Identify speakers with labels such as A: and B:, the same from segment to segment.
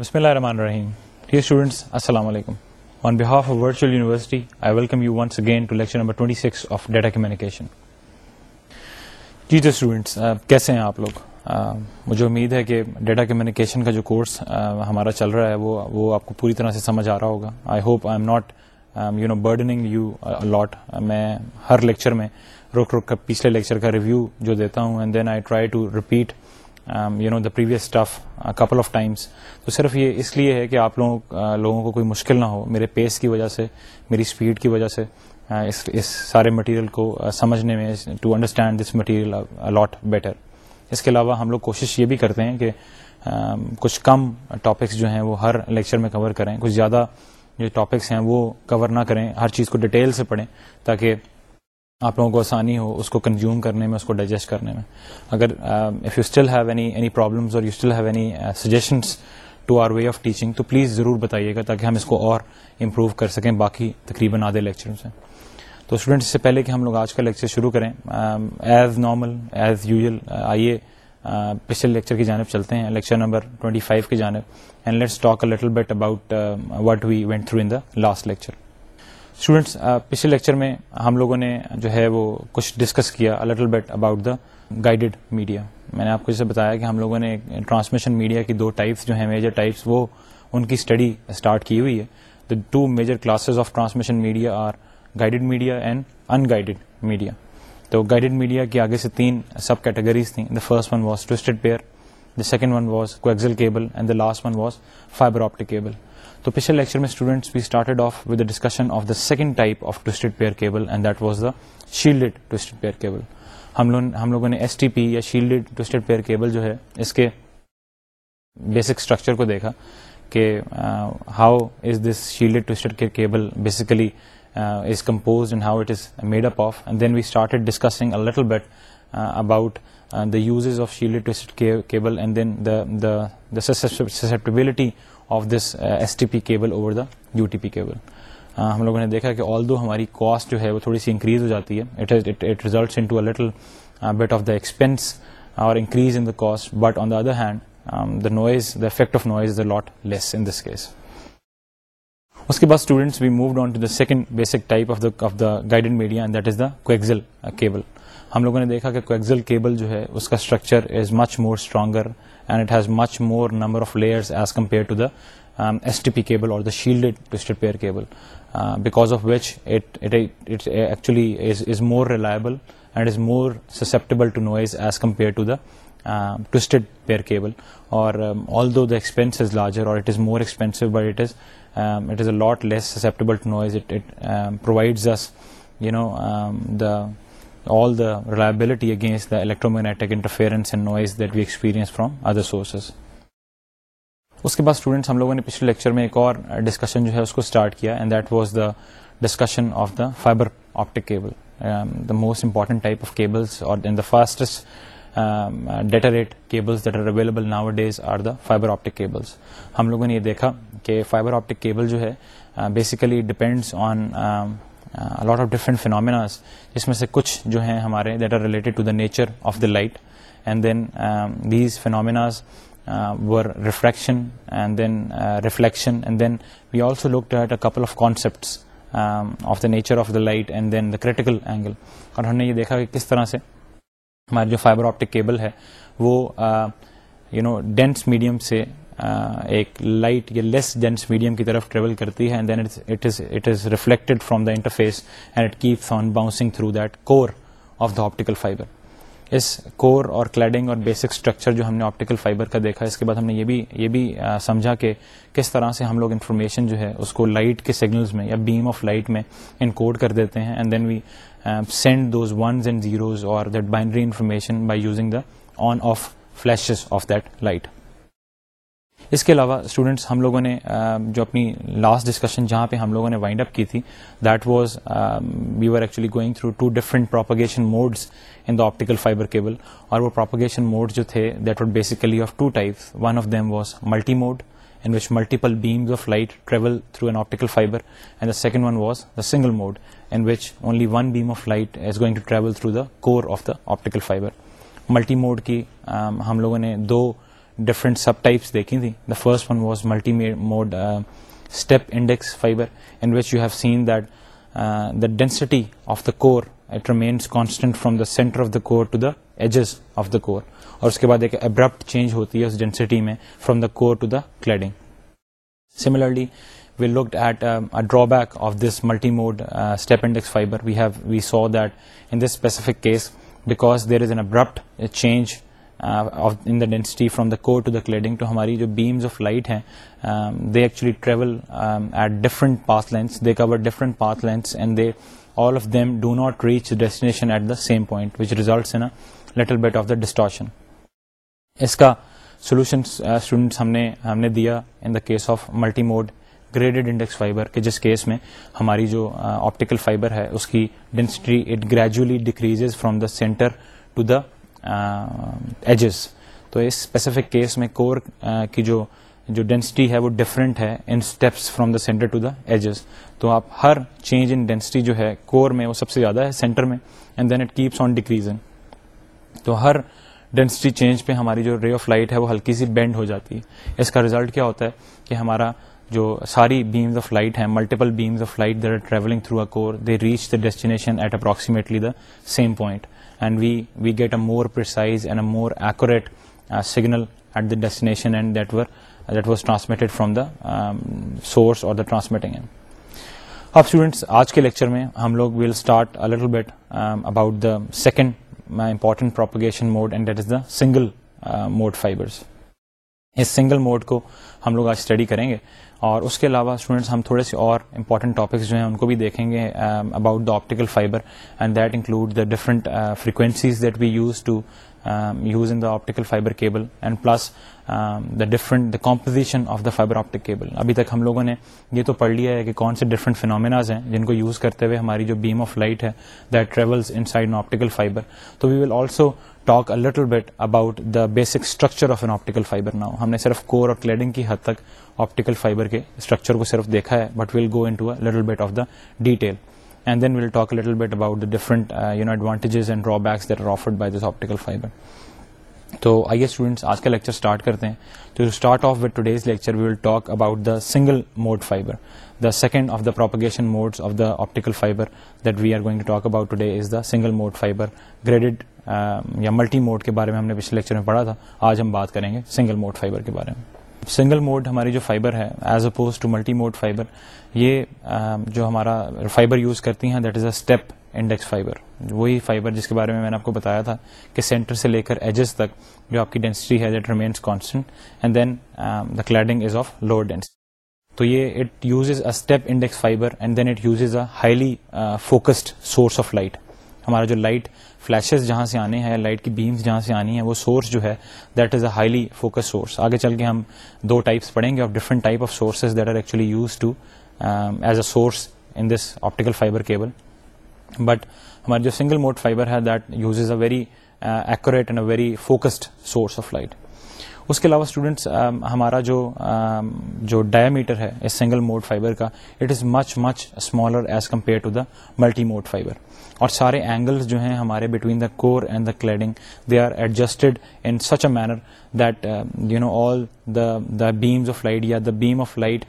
A: بسم اللہ الرحمن الرحیم 26 آف ڈیٹا کمیونیکیشن جی ڈیئر اسٹوڈنٹس کیسے ہیں آپ لوگ مجھے امید ہے کہ ڈیٹا کمیونیکیشن کا جو کورس ہمارا چل رہا ہے وہ آپ کو پوری طرح سے سمجھ آ رہا ہوگا I hope I you burdening میں ہر لیکچر میں روک رک کر پچھلے لیکچر کا ریویو جو دیتا ہوں try to repeat you know the previous stuff couple of times تو صرف یہ اس لیے ہے کہ آپ لوگوں لوگوں کو کوئی مشکل نہ ہو میرے پیس کی وجہ سے میری اسپیڈ کی وجہ سے اس اس سارے مٹیریل کو سمجھنے میں to understand this material a lot better اس کے علاوہ ہم لوگ کوشش یہ بھی کرتے ہیں کہ کچھ کم ٹاپکس جو ہیں وہ ہر لیکچر میں کور کریں کچھ زیادہ جو ٹاپکس ہیں وہ کور نہ کریں ہر چیز کو ڈیٹیل سے پڑھیں تاکہ آپ لوگوں کو آسانی ہو اس کو کنزیوم کرنے میں اس کو ڈائجسٹ کرنے میں اگر if you still have any any problems اور you still have any suggestions to our way of teaching تو پلیز ضرور بتائیے گا تاکہ ہم اس کو اور امپروو کر سکیں باقی تقریباً آدھے لیکچروں سے تو اسٹوڈنٹس سے پہلے کہ ہم لوگ آج کا لیکچر شروع کریں ایز نارمل ایز یوزل آئیے uh, پچھلے لیکچر کی جانب چلتے ہیں لیکچر نمبر ٹوئنٹی فائیو کی جانب and let's talk a little bit about what we went through in the last lecture students پچھلے لیکچر میں ہم لوگوں نے جو ہے وہ کچھ ڈسکس کیا little bit about the guide media میں نے آپ کو جیسے بتایا کہ ہم لوگوں نے ٹرانسمیشن میڈیا کی دو ٹائپس جو ہیں میجر ٹائپس وہ ان کی اسٹڈی اسٹارٹ کی ہوئی ہے the two major classes of transmission media are guided media and unguided media تو گائیڈیڈ میڈیا کی آگے سے تین سب کیٹیگریز تھیں the first one was twisted pair the second one was cable and the last one was fibre optic cable تو پچھلے lecture میں we of of of with discussion the the second type twisted twisted pair pair cable cable and that was shield ہم لوگوں نے S T P یا shielded twisted pair cable جو ہے اس کے بیسک اسٹرکچر کو دیکھا کہ how is this shield twisted cable basically is compose and how it is made up of and then we اپن little bit about the uses of shield twisted cable and then the susceptibility of this S T P cable over the U T P cable ہم لوگوں نے دیکھا کہ آل دو ہماری cost جو ہے وہ تھوڑی سی انکریز ہو جاتی ہے it results in to a little of the expense اور increase in the cost but on the other hand the noise the effect of noise is lot less in this case اس کے بعد students بھی moved on to the second basic type of the of the guided media and that is the cable ہم لوگوں نے دیکھا کہ coaxial cable جو ہے اس کا structure is much more stronger and it has much more number of layers as compared to the um, STP cable or the shielded twisted pair cable, uh, because of which it actually is more reliable and is more susceptible to noise as compared to the um, twisted pair cable. Or um, although the expense is larger or it is more expensive, but it is a lot less susceptible to noise. It provides us, the all the reliability against the electromagnetic interference and noise that we experience from other sources. اس کے بعد students ہم لوگوں نے پچھلے lecture میں ایک اور ڈسکشن جو ہے اس کو اسٹارٹ کیا and that was the discussion of the fibre optic cable the most important type of cables اور the fastest data rate cables that are available nowadays are the fibre optic cables ہم لوگوں نے یہ دیکھا کہ fibre optic cable جو ہے basically depends on lot of different phenomenas جس میں سے کچھ جو ہیں ہمارے that are related to the nature of the light and then these phenomenas were refraction and then reflection and then we also look a couple of concepts of the nature of the light and then the critical angle اور ہم نے یہ دیکھا کہ کس طرح سے ہمارے جو فائبر آپٹک کیبل ہے وہ یو نو ڈینس میڈیم سے ایک لائٹ یا لیس ڈینس میڈیم کی طرف ٹریول کرتی ہے and then it is reflected from the interface and it keeps on bouncing through that core of the optical fibre اس کور اور کلیڈنگ اور بیسک اسٹرکچر جو ہم نے آپٹیکل فائبر کا دیکھا اس کے بعد ہم نے یہ بھی یہ بھی سمجھا کہ کس طرح سے ہم لوگ انفارمیشن جو ہے اس کو لائٹ کے سگنلز میں یا بیم آف لائٹ میں انکوڈ کر دیتے ہیں and then we send those ones and zeros اور that binary information by using the on off flashes of that light اس کے علاوہ اسٹوڈنٹس ہم لوگوں نے جو اپنی لاسٹ ڈسکشن جہاں پہ ہم لوگوں نے وائنڈ اپ کی تھی that was we are actually going through two different propagation modes in the optical fibre cable اور وہ پروپگیشن موڈ جو تھے that what basically of two types one of them was multi mode in which multiple beams of light through an optical fibre and the second one was the single mode in which only one beam of light is going to travel through the cover of the optical fibre multi mode کی ہم لوگوں نے دو different sub types دیکھی تھیں the first one was multi mode step index fibre in which you have seen that the density of the core it remains constant from the centre of the core to the edges of the core اور اس کے بعد ایک abrupt change ہوتی ہے اس density میں from the core to the cladding similarly we look at drawback of this multi mode step index fibre we have we saw that in this specific case because there is an abrupt change in the density from the core to the cladding تو ہماری جو beams of light ہیں they actually travel at different path lengths they cover different lengths and they all of them do not reach destination at the same point which results little bit of the distortion اس کا solution students ہم ہم نے نے دیا in the case of multi mode graded index fibre کہ جس کیس میں ہماری جو آپٹیکل فائبر ہے اس کی density it gradually decrease from the centre to the edges تو اس اسپیسیفک کیس میں کور کی جو جو ڈینسٹی ہے وہ ڈفرینٹ ہے in steps from the centre to the edges تو آپ ہر چینج ان ڈینسٹی جو ہے کور میں وہ سب سے زیادہ ہے سینٹر میں and then it keeps on decreasing تو ہر ڈینسٹی چینج پہ ہماری جو رے آف لائٹ ہے وہ ہلکی سی بینڈ ہو جاتی ہے اس کا ریزلٹ کیا ہوتا ہے کہ ہمارا جو ساری بیمز آف لائٹ ہیں multiple beams of light there are travelling through a core they reach the destination at approximately the same point and we we get a more precise and accurate signal at the destination and that work that was transmitted from the source اور transmitting آج کے lecture میں ہم لوگ well start bit about the second important پر mode and that is the single mode fibres اس single mode کو ہم لوگ آج اسٹڈی کریں گے اور اس کے علاوہ اسٹوڈنٹس ہم تھوڑے سے اور امپورٹنٹ ٹاپکس جو ہیں ان کو بھی دیکھیں گے about the optical fibre and that include the different frequencies that we use to use in the optical fibre cable and plus the different the composition of the fibre optic cable ابھی تک ہم لوگوں نے یہ تو پڑھ لیا ہے کہ کون سے ڈفرنٹ فینومیناز ہیں جن کو یوز کرتے ہوئے ہماری جو بیم آف لائٹ ہے that travels inside an optical fibre تو we will also talk a little bit about the basic structure of an optical fibre now ہم نے صرف کور اور کلیڈنگ کی حد تک آپٹیکل فائبر کے اسٹرکچر کو صرف دیکھا ہے but we'll go in to a little bit of the detail and then we'll talk little bit اباؤٹز تو آئی آج کا لیکچر اسٹارٹ کرتے ہیں تو second of the propagation of the optical fibre that we are talk about single mood fibre grade یا multi mode کے بارے میں ہم نے پچھلے لیکچر میں پڑھا تھا آج ہم بات کریں گے سنگل موڈ فائبر کے بارے میں سنگل موڈ ہماری جو فائبر ہے as oppose to multi mode fibre یہ جو ہمارا فائبر یوز کرتی ہیں that is a step index fibre وہی فائبر جس کے بارے میں میں نے آپ کو بتایا تھا کہ سینٹر سے لے کر ایجز تک جو آپ کی ڈینسٹی ہے that remains constant and then the cladding is of lower density تو یہ it a step index fibre and then it use is a highly focused source of light ہمارا جو لائٹ فلیشز جہاں سے آنے ہیں لائٹ کی بیمز جہاں سے آنی ہے وہ سورس جو ہے that is a highly focus source آگے چل کے ہم دو ٹائپس پڑھیں گے of different type of sources that are actually use to as a source in this optical fibre cable but ہماری جو سنگل موڈ فائبر ہے that use is a very accurate and a very focused source of light اس کے علاوہ students ہمارا جو جو diameter ہے سنگل موڈ فائبر کا it is much much smaller as compare to the multi mode fibre اور سارے اینگلس جو ہیں ہمارے between the core and the cladding they are adjusted in such a manner that you know all the the beams of light یا the beam of light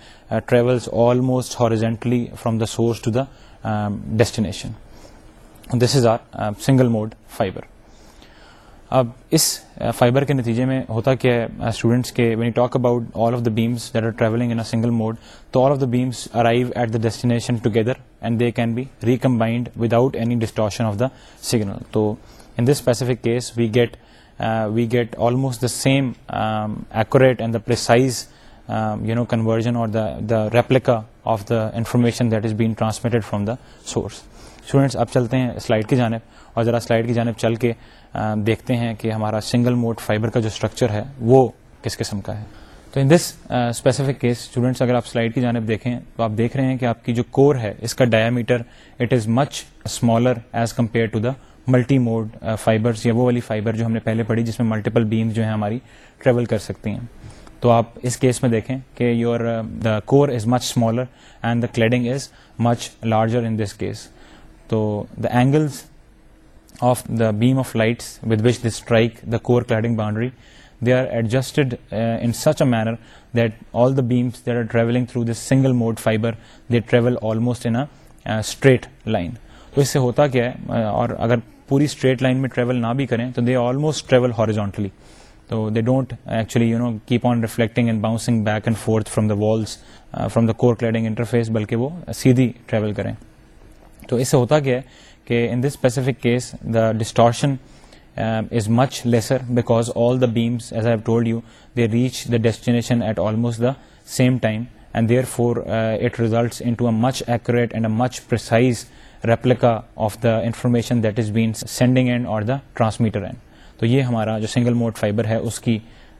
A: travels almost horizontally from the source to the destination this is our single mood fibre اب اس fibre کے نتیجے میں ہوتا کیا ہے students کے when you talk about all of the beams that are travelling in single mode تو all of the beams arrive at the destination together and they can be recombined without any distortion of the signal تو in this specific case we get we get almost the same accurate and the precise you know conversion the replica of the information that is been transmitted from the source students اب چلتے ہیں slide کی جانب اور ذرا slide کی جانب چل کے دیکھتے ہیں کہ ہمارا سنگل موڈ فائبر کا جو اسٹرکچر ہے وہ کس قسم کا ہے تو in this specific case students اگر آپ سلائڈ کی جانب دیکھیں تو آپ دیکھ رہے ہیں کہ آپ کی جو کور ہے اس کا diameter it is much smaller as compare to the multi mode fibres یا وہ والی فائبر جو ہم نے پہلے پڑھی جس میں ملٹیپل بیم جو ہیں ہماری ٹریول کر سکتی ہیں تو آپ اس کیس میں دیکھیں کہ your the core is much smaller and the cladding is much larger in this case تو the angles of the beam of lights with which the strike the core cladding boundary they are adjusted in such a manner that all travelling through the single mood fibre تو اس سے ہوتا کیا ہے اور اگر پوری اسٹریٹ لائن میں ٹریول نہ بھی کریں تو دے آلموسٹ ٹریول ہاریجونٹلی تو they don't actually you know keep on reflecting and bouncing back and forth from the walls from the core cladding interface بلکہ وہ سیدھی ٹریول کریں تو اس سے ہوتا کیا ہے کہ in this specific case the distortion is much lesser because all the beams as I told you they reach the destination at almost the same time and therefore it results in to a much accurate and a much precise replica of the information that is been sending and اور the transmitter and تو یہ ہمارا جو single mood fibre ہے اس کی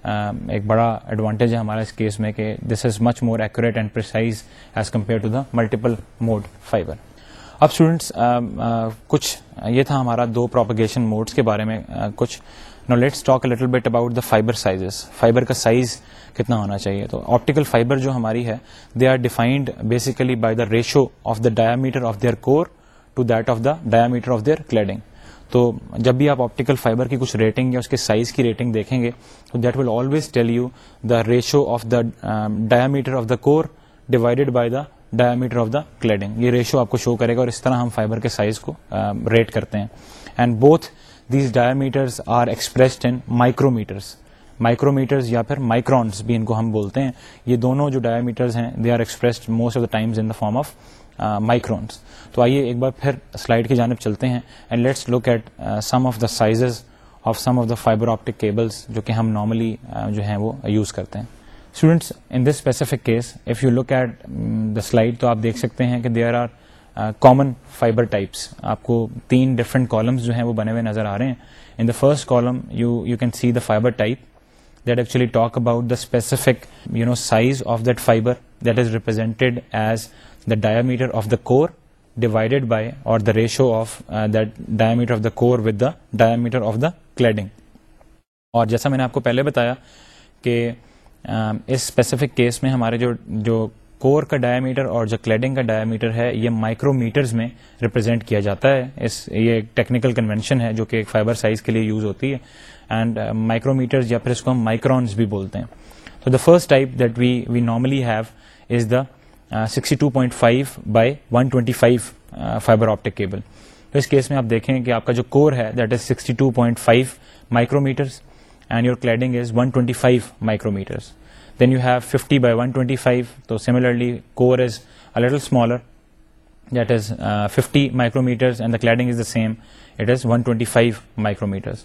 A: um, ایک بڑا ایڈوانٹیج ہے ہمارا اس کیس میں کہ this is much more accurate and precise as compare to the multiple mode fibre اب اسٹوڈینٹس کچھ یہ تھا ہمارا دو پروپگیشن موڈس کے بارے میں کچھ now let's talk little bit about the fibre sizes fibre کا سائز کتنا ہونا چاہیے تو آپٹیکل فائبر جو ہماری ہے they are defined basically by the ratio of the diameter of their core to that of the diameter of their cladding تو جب بھی آپ آپٹیکل فائبر کی کچھ ریٹنگ یا اس کے سائز کی ریٹنگ دیکھیں گے تو that will always tell you the ratio of the diameter of the core divided by the diameter of the cladding یہ ریشو آپ کو شو کرے گا اور اس طرح ہم فائبر کے سائز کو ریٹ کرتے ہیں and both these diameters are expressed in micro mattress micro matters یا پھر مائکرونس بھی ان کو ہم بولتے ہیں یہ دونوں جو ڈایا میٹرز ہیں they are expressed most of the times in the form of microns تو آئیے ایک بار پھر سلائڈ کی جانب چلتے ہیں and let's look at some of the sizes of some of the fibre optic cables جو کہ ہم نارملی جو ہیں وہ یوز کرتے ہیں students in this specific case if you look at the slide تو آپ دیکھ سکتے ہیں کہ there are common fibre types آپ کو تین ڈفرنٹ کالمس جو ہیں وہ بنے ہوئے نظر آ رہے ہیں in the first column you you can see the fibre type that actually talk about the specific you know size of that fibre that is represented as the diameter of the core divided by اور the ratio of diameter of the core with the diameter of the cladding اور جیسا میں نے آپ کو پہلے بتایا کہ اس اسپیسیفک کیس میں ہمارے جو جو کور کا ڈایا میٹر اور جو کلیڈنگ کا ڈایا میٹر ہے یہ مائکرو میٹرز میں ریپرزینٹ کیا جاتا ہے اس یہ ایک ٹیکنیکل کنونشن ہے جو کہ ایک فائبر سائز کے لیے یوز ہوتی ہے اینڈ مائکرو میٹرز یا پھر اس کو ہم مائکرونز بھی بولتے ہیں تو the first type that we we normally have is the sixty two point five by one twenty five fibre optic cable تو اس کیس میں آپ دیکھیں کہ آپ کا جو کور ہے that is sixty two point five micro mattress and your cladding is one twenty five micro mattress then you have fifty by one twenty five تو similarly core is a little smaller that is fifty micro matters and the cladding is the same it is one twenty five مائکرومیٹرس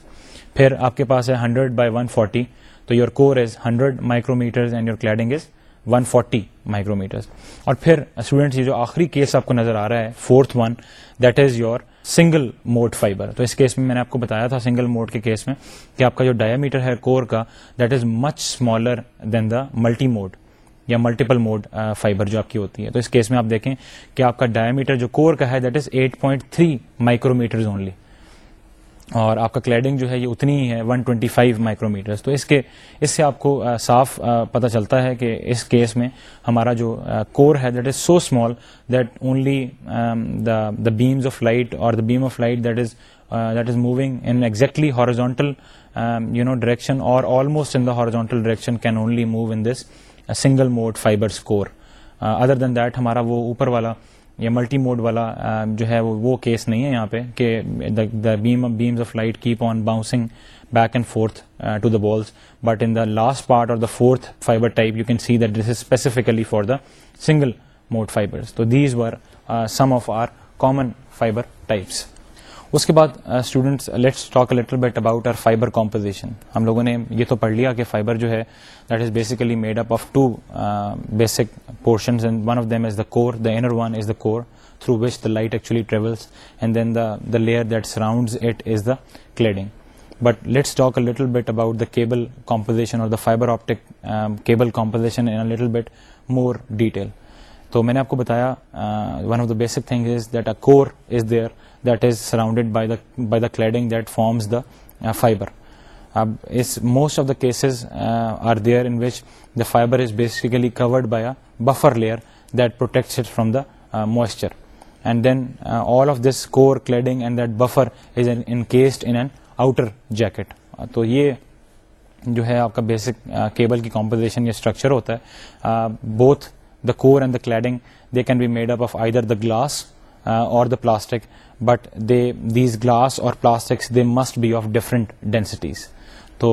A: پھر آپ کے پاس ہے hundred by one forty تو your core is hundred matters and your cladding is one forty micro mattress اور پھر students جو آخری کیس آپ کو نظر آ رہا ہے fourth one that is your single mood fibre تو اس کیس میں میں نے آپ کو بتایا تھا سنگل موڈ کے کیس میں کہ آپ کا جو ڈایا میٹر ہے کور کا that is much smaller than the multi mode یا ملٹیپل موڈ فائبر جو آپ کی ہوتی ہے تو اس کیس میں آپ دیکھیں کہ آپ کا ڈایا میٹر جو کور کا ہے that is eight point three micro matters only اور آپ کا کلیڈنگ جو ہے یہ اتنی ہی ہے 125 ٹوینٹی مائکرو میٹرس تو اس کے اس سے آپ کو صاف پتہ چلتا ہے کہ اس کیس میں ہمارا جو کور ہے that is so small that only the the beams of light اور the beam of light that is that is moving in exactly horizontal you know direction اور almost in the horizontal direction can only move in this single mode fibres core other than that ہمارا وہ اوپر والا یا multi mode والا جو ہے وہ کیس نہیں ہے یہاں پہ کہ beams of light keep on bouncing back and forth to the walls but in the last part of the fourth fibre type you can see that this is specifically for the single mood fibre تو these were some of our common fibre types اس کے بعد students let's talk little bit about our fibre composition ہم لوگوں نے یہ تو پڑھ لیا کہ فائبر جو ہے that is basically made up of two basic portions and one of them is the core the in one is the core through which the light actually travels and then the the layer that surrounds it is cladding but let's but about double composition fibre optic cable composition but more detail تو میں نے آپ کو بتایا one of the basic things is that a core is there that is surrounded by the cladding that forms the fibre اب اس most of the cases are there in which the fibre is basically covered by a buffer layer that protects it from the moisture and then all of this core cladding and that buffer is encased in an outer jacket تو یہ جو ہے آپ کا basic cable uh, کی composition یا structure ہوتا ہے both the core and the cladding they can be made up of either the glass اور the plastic but they these glass اور plastics they must be of different densities تو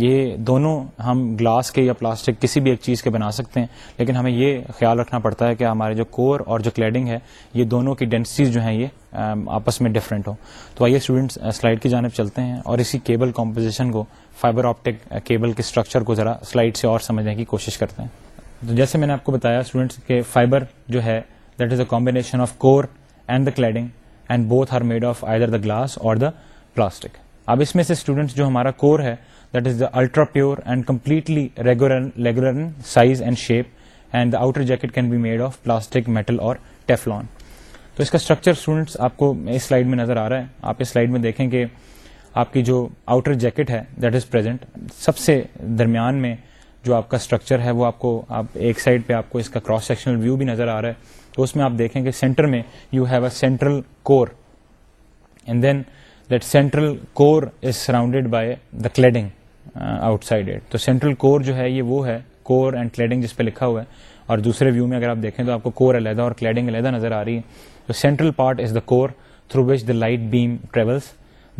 A: یہ دونوں ہم glass کے یا پلاسٹک کسی بھی ایک چیز کے بنا سکتے ہیں لیکن ہمیں یہ خیال رکھنا پڑتا ہے کہ ہمارے جو کور اور جو کلیڈنگ ہے یہ دونوں کی ڈینسٹیز جو ہیں یہ آپس میں ڈفرینٹ ہوں تو آئیے اسٹوڈنٹس سلائڈ کی جانب چلتے ہیں اور اسی کیبل کمپوزیشن کو فائبر آپٹک کیبل کے اسٹرکچر کو ذرا سلائڈ سے اور سمجھنے کی کوشش کرتے ہیں تو جیسے میں نے آپ کو بتایا اسٹوڈینٹس کہ فائبر جو ہے that is a combination of core and the cladding and both are made of I the glass اور دا پلاسٹک اب اس میں سے اسٹوڈینٹس جو ہمارا کور ہے that is the ultra pure and completely regular size and shape and the outer jacket can be made of plastic metal اور Teflon تو اس کا اسٹرکچر اسٹوڈنٹس آپ کو اس سلائڈ میں نظر آ رہا ہے آپ اس سلائڈ میں دیکھیں کہ آپ کی جو آؤٹر جیکٹ ہے دیٹ از پرزینٹ سب سے درمیان میں جو آپ کا اسٹرکچر ہے وہ آپ کو آپ ایک سائڈ پہ آپ کو اس کا کراس سیکشنل ویو بھی نظر آ رہا ہے تو اس میں آپ دیکھیں کہ سینٹر میں you have a central core and then that central core is surrounded by the cladding outside it تو سینٹرل کور جو ہے یہ وہ ہے کور اینڈ کلیڈنگ جس پہ لکھا ہوا ہے اور دوسرے ویو میں اگر آپ دیکھیں تو آپ کو کور علیحدہ اور کلیڈنگ علیحدہ نظر آ رہی ہے تو central part is the core through which the light beam travels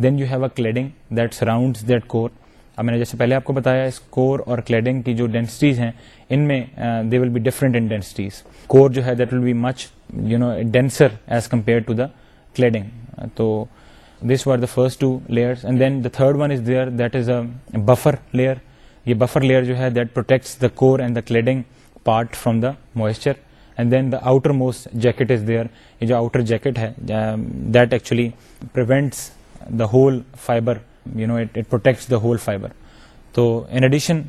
A: then you have a cladding that surrounds that core اب میں نے جیسے پہلے آپ کو بتایا اس کور اور کلیڈنگ کی جو ڈینسٹیز ہیں ان میں they will be different in densities core جو ہے that will be much you know denser as compare to the cladding تو this war the first two layers and then the third one is there that is a buffer layer یہ buffer layer جو ہے that protects the core and the cladding part from the moisture and then the outer most jacket is there یہ جو outer jacket ہے that actually the whole fibre you know it protects the whole fibre تو in addition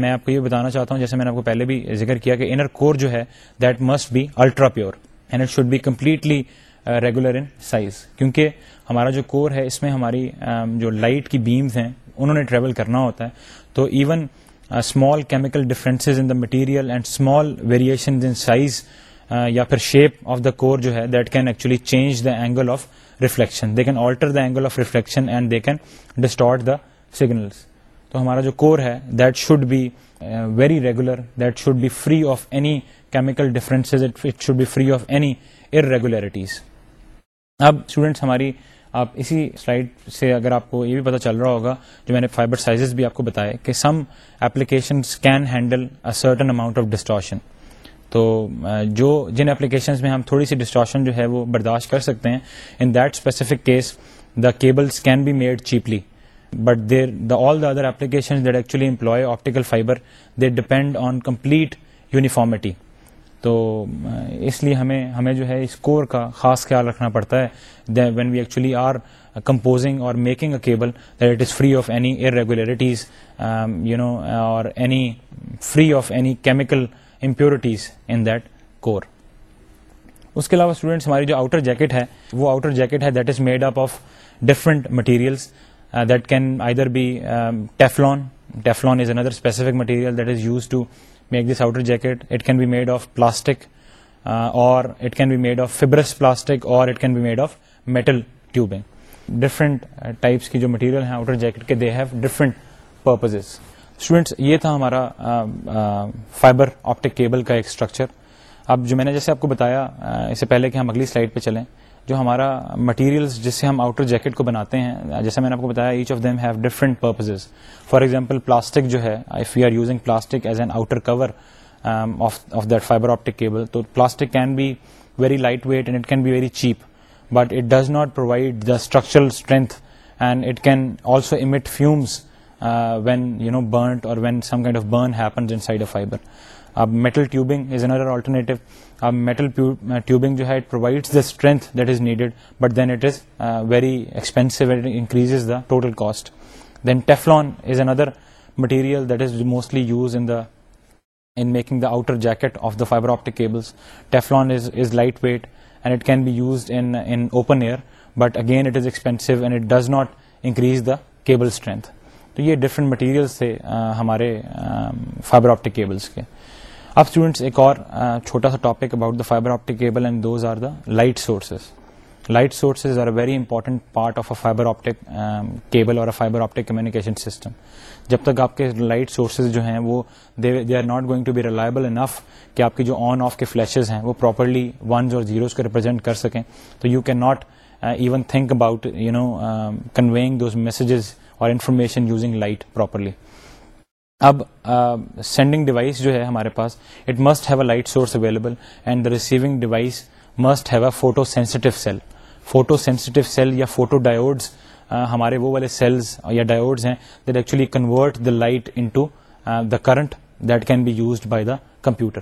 A: میں آپ کو یہ بتانا چاہتا ہوں جیسے میں نے آپ کو پہلے بھی ذکر کیا کہ انر کور جو ہے that must be ultra pure and it should be completely regular in size کیونکہ ہمارا جو کور ہے اس میں ہماری جو لائٹ کی بیمز ہیں انہوں نے ٹریول کرنا ہوتا ہے تو even small chemical differences in the material and small variation size یا پھر شیپ آف دا کور جو ہے that can actually change the angle of reflection they can alter the angle of reflection and they can distort the signals تو ہمارا جو core ہے that should be very regular that should be free of any chemical differences it should be free of any are regularities اب students ہماری آپ اسی slide سے اگر آپ کو یہ بھی پتا چل رہا ہوگا جو میں نے فائبر سائزز بھی آپ کو بتائے کہ some application can handle a certain amount of distortion تو جو جن ایپلیکیشنز میں ہم تھوڑی سی ڈسٹارشن جو ہے وہ برداشت کر سکتے ہیں in that specific case the cables can be made cheaply but there the all the other application that actually employ optical fibre they depend on complete uniformity تو اس لیے ہمیں ہمیں جو ہے اس کور کا خاص خیال رکھنا پڑتا ہے when we actually are composing اور making a cable that it is free of any irregularities you know اور any free of any chemical impurities in that core اس کے علاوہ اسٹوڈینٹس ہماری جو آؤٹر جیکٹ ہے وہ آؤٹر جیکٹ ہے that is made up of different materials that can either be Teflon Teflon is another specific material that is use to it can made of metal tube different types کی جو material ہیں outer jacket کے they have different پر تھا ہمارا fiber optic cable کا ایک structure اب جو میں نے جیسے آپ کو بتایا اس سے پہلے کہ ہم اگلی سلائڈ پہ چلیں جو ہمارا مٹیریلس جس سے ہم آؤٹر جیکٹ کو بناتے ہیں جیسے میں نے آپ کو بتایا each of them have different purposes for example plastic جو ہے if you are using plastic as an outer cover of that fibre optic cable تو plastic can be very light weight and it can be very cheap but it does not provide the structural strength and it can also emit fumes when you know burnt اور when some kind of burn happens inside a fibre اب metal tubing is another alternative اب metal tubing uh, جو ہے provide the strength that is needed but then it is very expensive increase the total cost then Teflon is is material that mostly use in the in making the outer jacket of the fibre optic cables Teflon is light weight and it can be used in open air but again it is expensive and it does not increase the cable strength تو یہ different materials تھے uh, ہمارے fibre optic cables کے اب students ایک اور چھوٹا سا topic about the fibre optic cable and those are the light sources light sources are a very important part of a fibre optic cable اور fibre optic communication system جب تک آپ کے لائٹ سورسز جو ہیں وہ they are not going to be reliable enough کہ آپ کے جو آن آف کے فلیشز ہیں وہ پراپرلی ونز اور زیروز کو ریپرزینٹ کر سکیں تو you can not even think about you know conveying those messages اور انفارمیشن یوزنگ لائٹ پراپرلی اب سینڈنگ ڈیوائس جو ہے ہمارے پاس it must have a light source available and the receiving device must have a photo sensitive cell photo sensitive cell یا photo diodes ہمارے وہ والے سیلز یا ڈائیوڈز ہیں that actually convert the light in to the current that can be used by the computer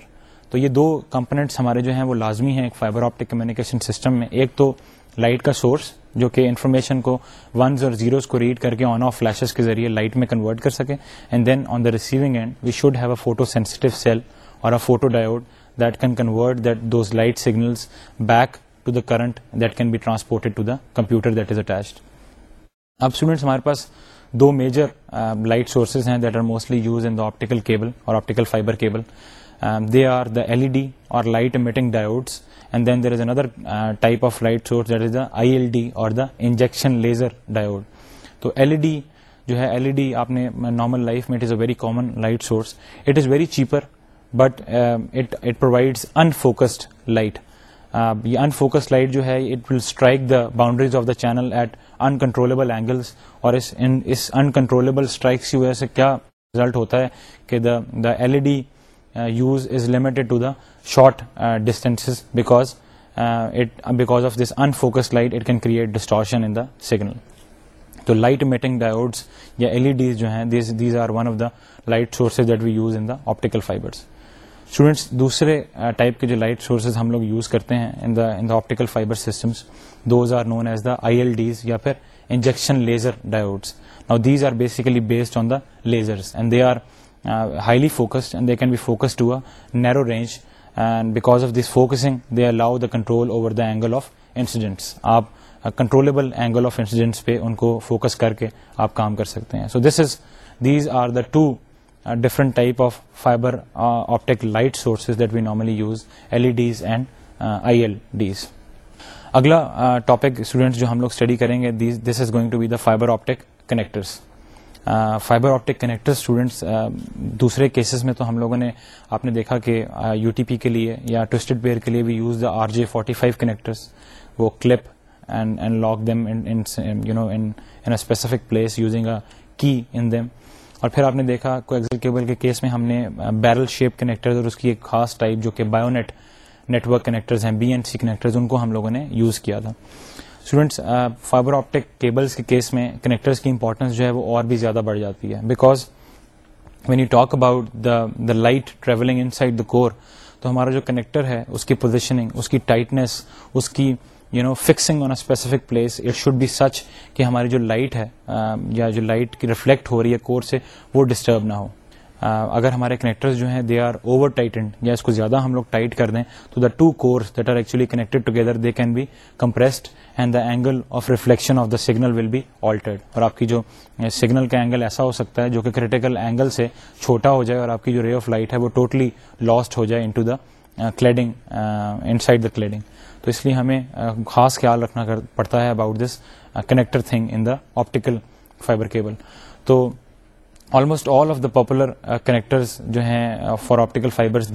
A: تو یہ دو components ہمارے جو ہیں وہ لازمی ہیں ایک فائبر آپٹک کمیونیکیشن سسٹم میں ایک تو لائٹ کا سورس جو کہ انفارمیشن کو ونز اور زیروز کو ریڈ کر کے آن آف فلیشز کے ذریعے لائٹ میں کنورٹ کر سکے and then on the receiving end we should have a photo sensitive cell اور a photo diode that can convert that those light signals back to the current that can be transported to the computer that is attached اب students ہمارے پاس دو major light sources ہیں that are mostly use in the optical cable اور optical fibre cable they are the L E D اور light emitting diodes and then there is another type of light source I L D اور the injection laser diode تو L E D جو ہے L E D آپ نے normal life میں it is a very common light source it is very cheaper but it provides unfocused light یہ unfocused light جو ہے it will strike the boundaries of the channel at in angles اور uncontrolled strikes کی وجہ سے کیا result ہوتا ہے کہ the the L E D use is limited to the short distances because because of this unfocused light it can create distortion in the signal تو light emitting diode یا L E Ds جو ہیں these are one of the the light sources that we use in optical fibres students دوسرے type uh, کے جو light sources ہم لوگ use کرتے ہیں in in the the optical fibre systems those are known as the I L Ds یا پھر injection laser diode نا these are basically based on the lasers and they are highly focused and they can be focused to a narrow range and because of this focusing they allow the control over the angle of incidence آپ controllable angle of incidence پہ ان کو focus کر کے آپ کام کر سکتے ہیں so this is these are the two different type of fibre optic light sources that we normally use L E Ds and I L Ds اگلا ٹاپک اسٹوڈینٹس جو ہم لوگ اسٹڈی کریں گے this is going to be the fibre optic connectors fibre optic connector students دوسرے cases میں تو ہم لوگوں نے آپ نے دیکھا کہ یو ٹی پی کے لیے یا ٹوسٹڈ بیئر کے لیے بھی use the R J forty five connectors وہ clip and and lock them you know in specific place using a key in them اور پھر آپ نے دیکھا کوئی کیبل کے کیس میں ہم نے بیرل شیپ کنیکٹر اور اس کی ایک خاص ٹائپ جو کہ نیٹ نیٹورک کنیکٹرز ہیں بی این سی کنیکٹرز ان کو ہم لوگوں نے یوز کیا تھا اسٹوڈینٹس فائبر آپٹک کیبلس کے کیس میں کنیکٹرس کی امپورٹینس جو ہے وہ اور بھی زیادہ بڑھ جاتی ہے because when you talk about the the light travelling inside the core تو ہمارا جو کنیکٹر ہے اس کی پوزیشننگ اس کی ٹائٹنیس اس کی you know fixing on a specific place it should be such کہ ہماری جو لائٹ ہے یا جو لائٹ کی ریفلیکٹ ہو رہی ہے کور سے وہ ڈسٹرب نہ ہو اگر ہمارے کنیکٹرز جو ہیں دے آر اوور ٹائٹنڈ یا اس کو زیادہ ہم لوگ ٹائٹ کر دیں تو the two cores that are actually connected together they can be compressed and the angle of reflection of the signal will be altered اور آپ کی جو سگنل کا اینگل ایسا ہو سکتا ہے جو کہ کریٹیکل اینگل سے چھوٹا ہو جائے اور آپ کی جو رے آف لائٹ ہے وہ ٹوٹلی totally لاسٹ ہو جائے ان to the cladding inside the cladding تو اس لیے ہمیں خاص خیال رکھنا پڑتا ہے about this connector thing in the optical fibre cable تو almost all of the popular connectors جو ہیں for optical fibres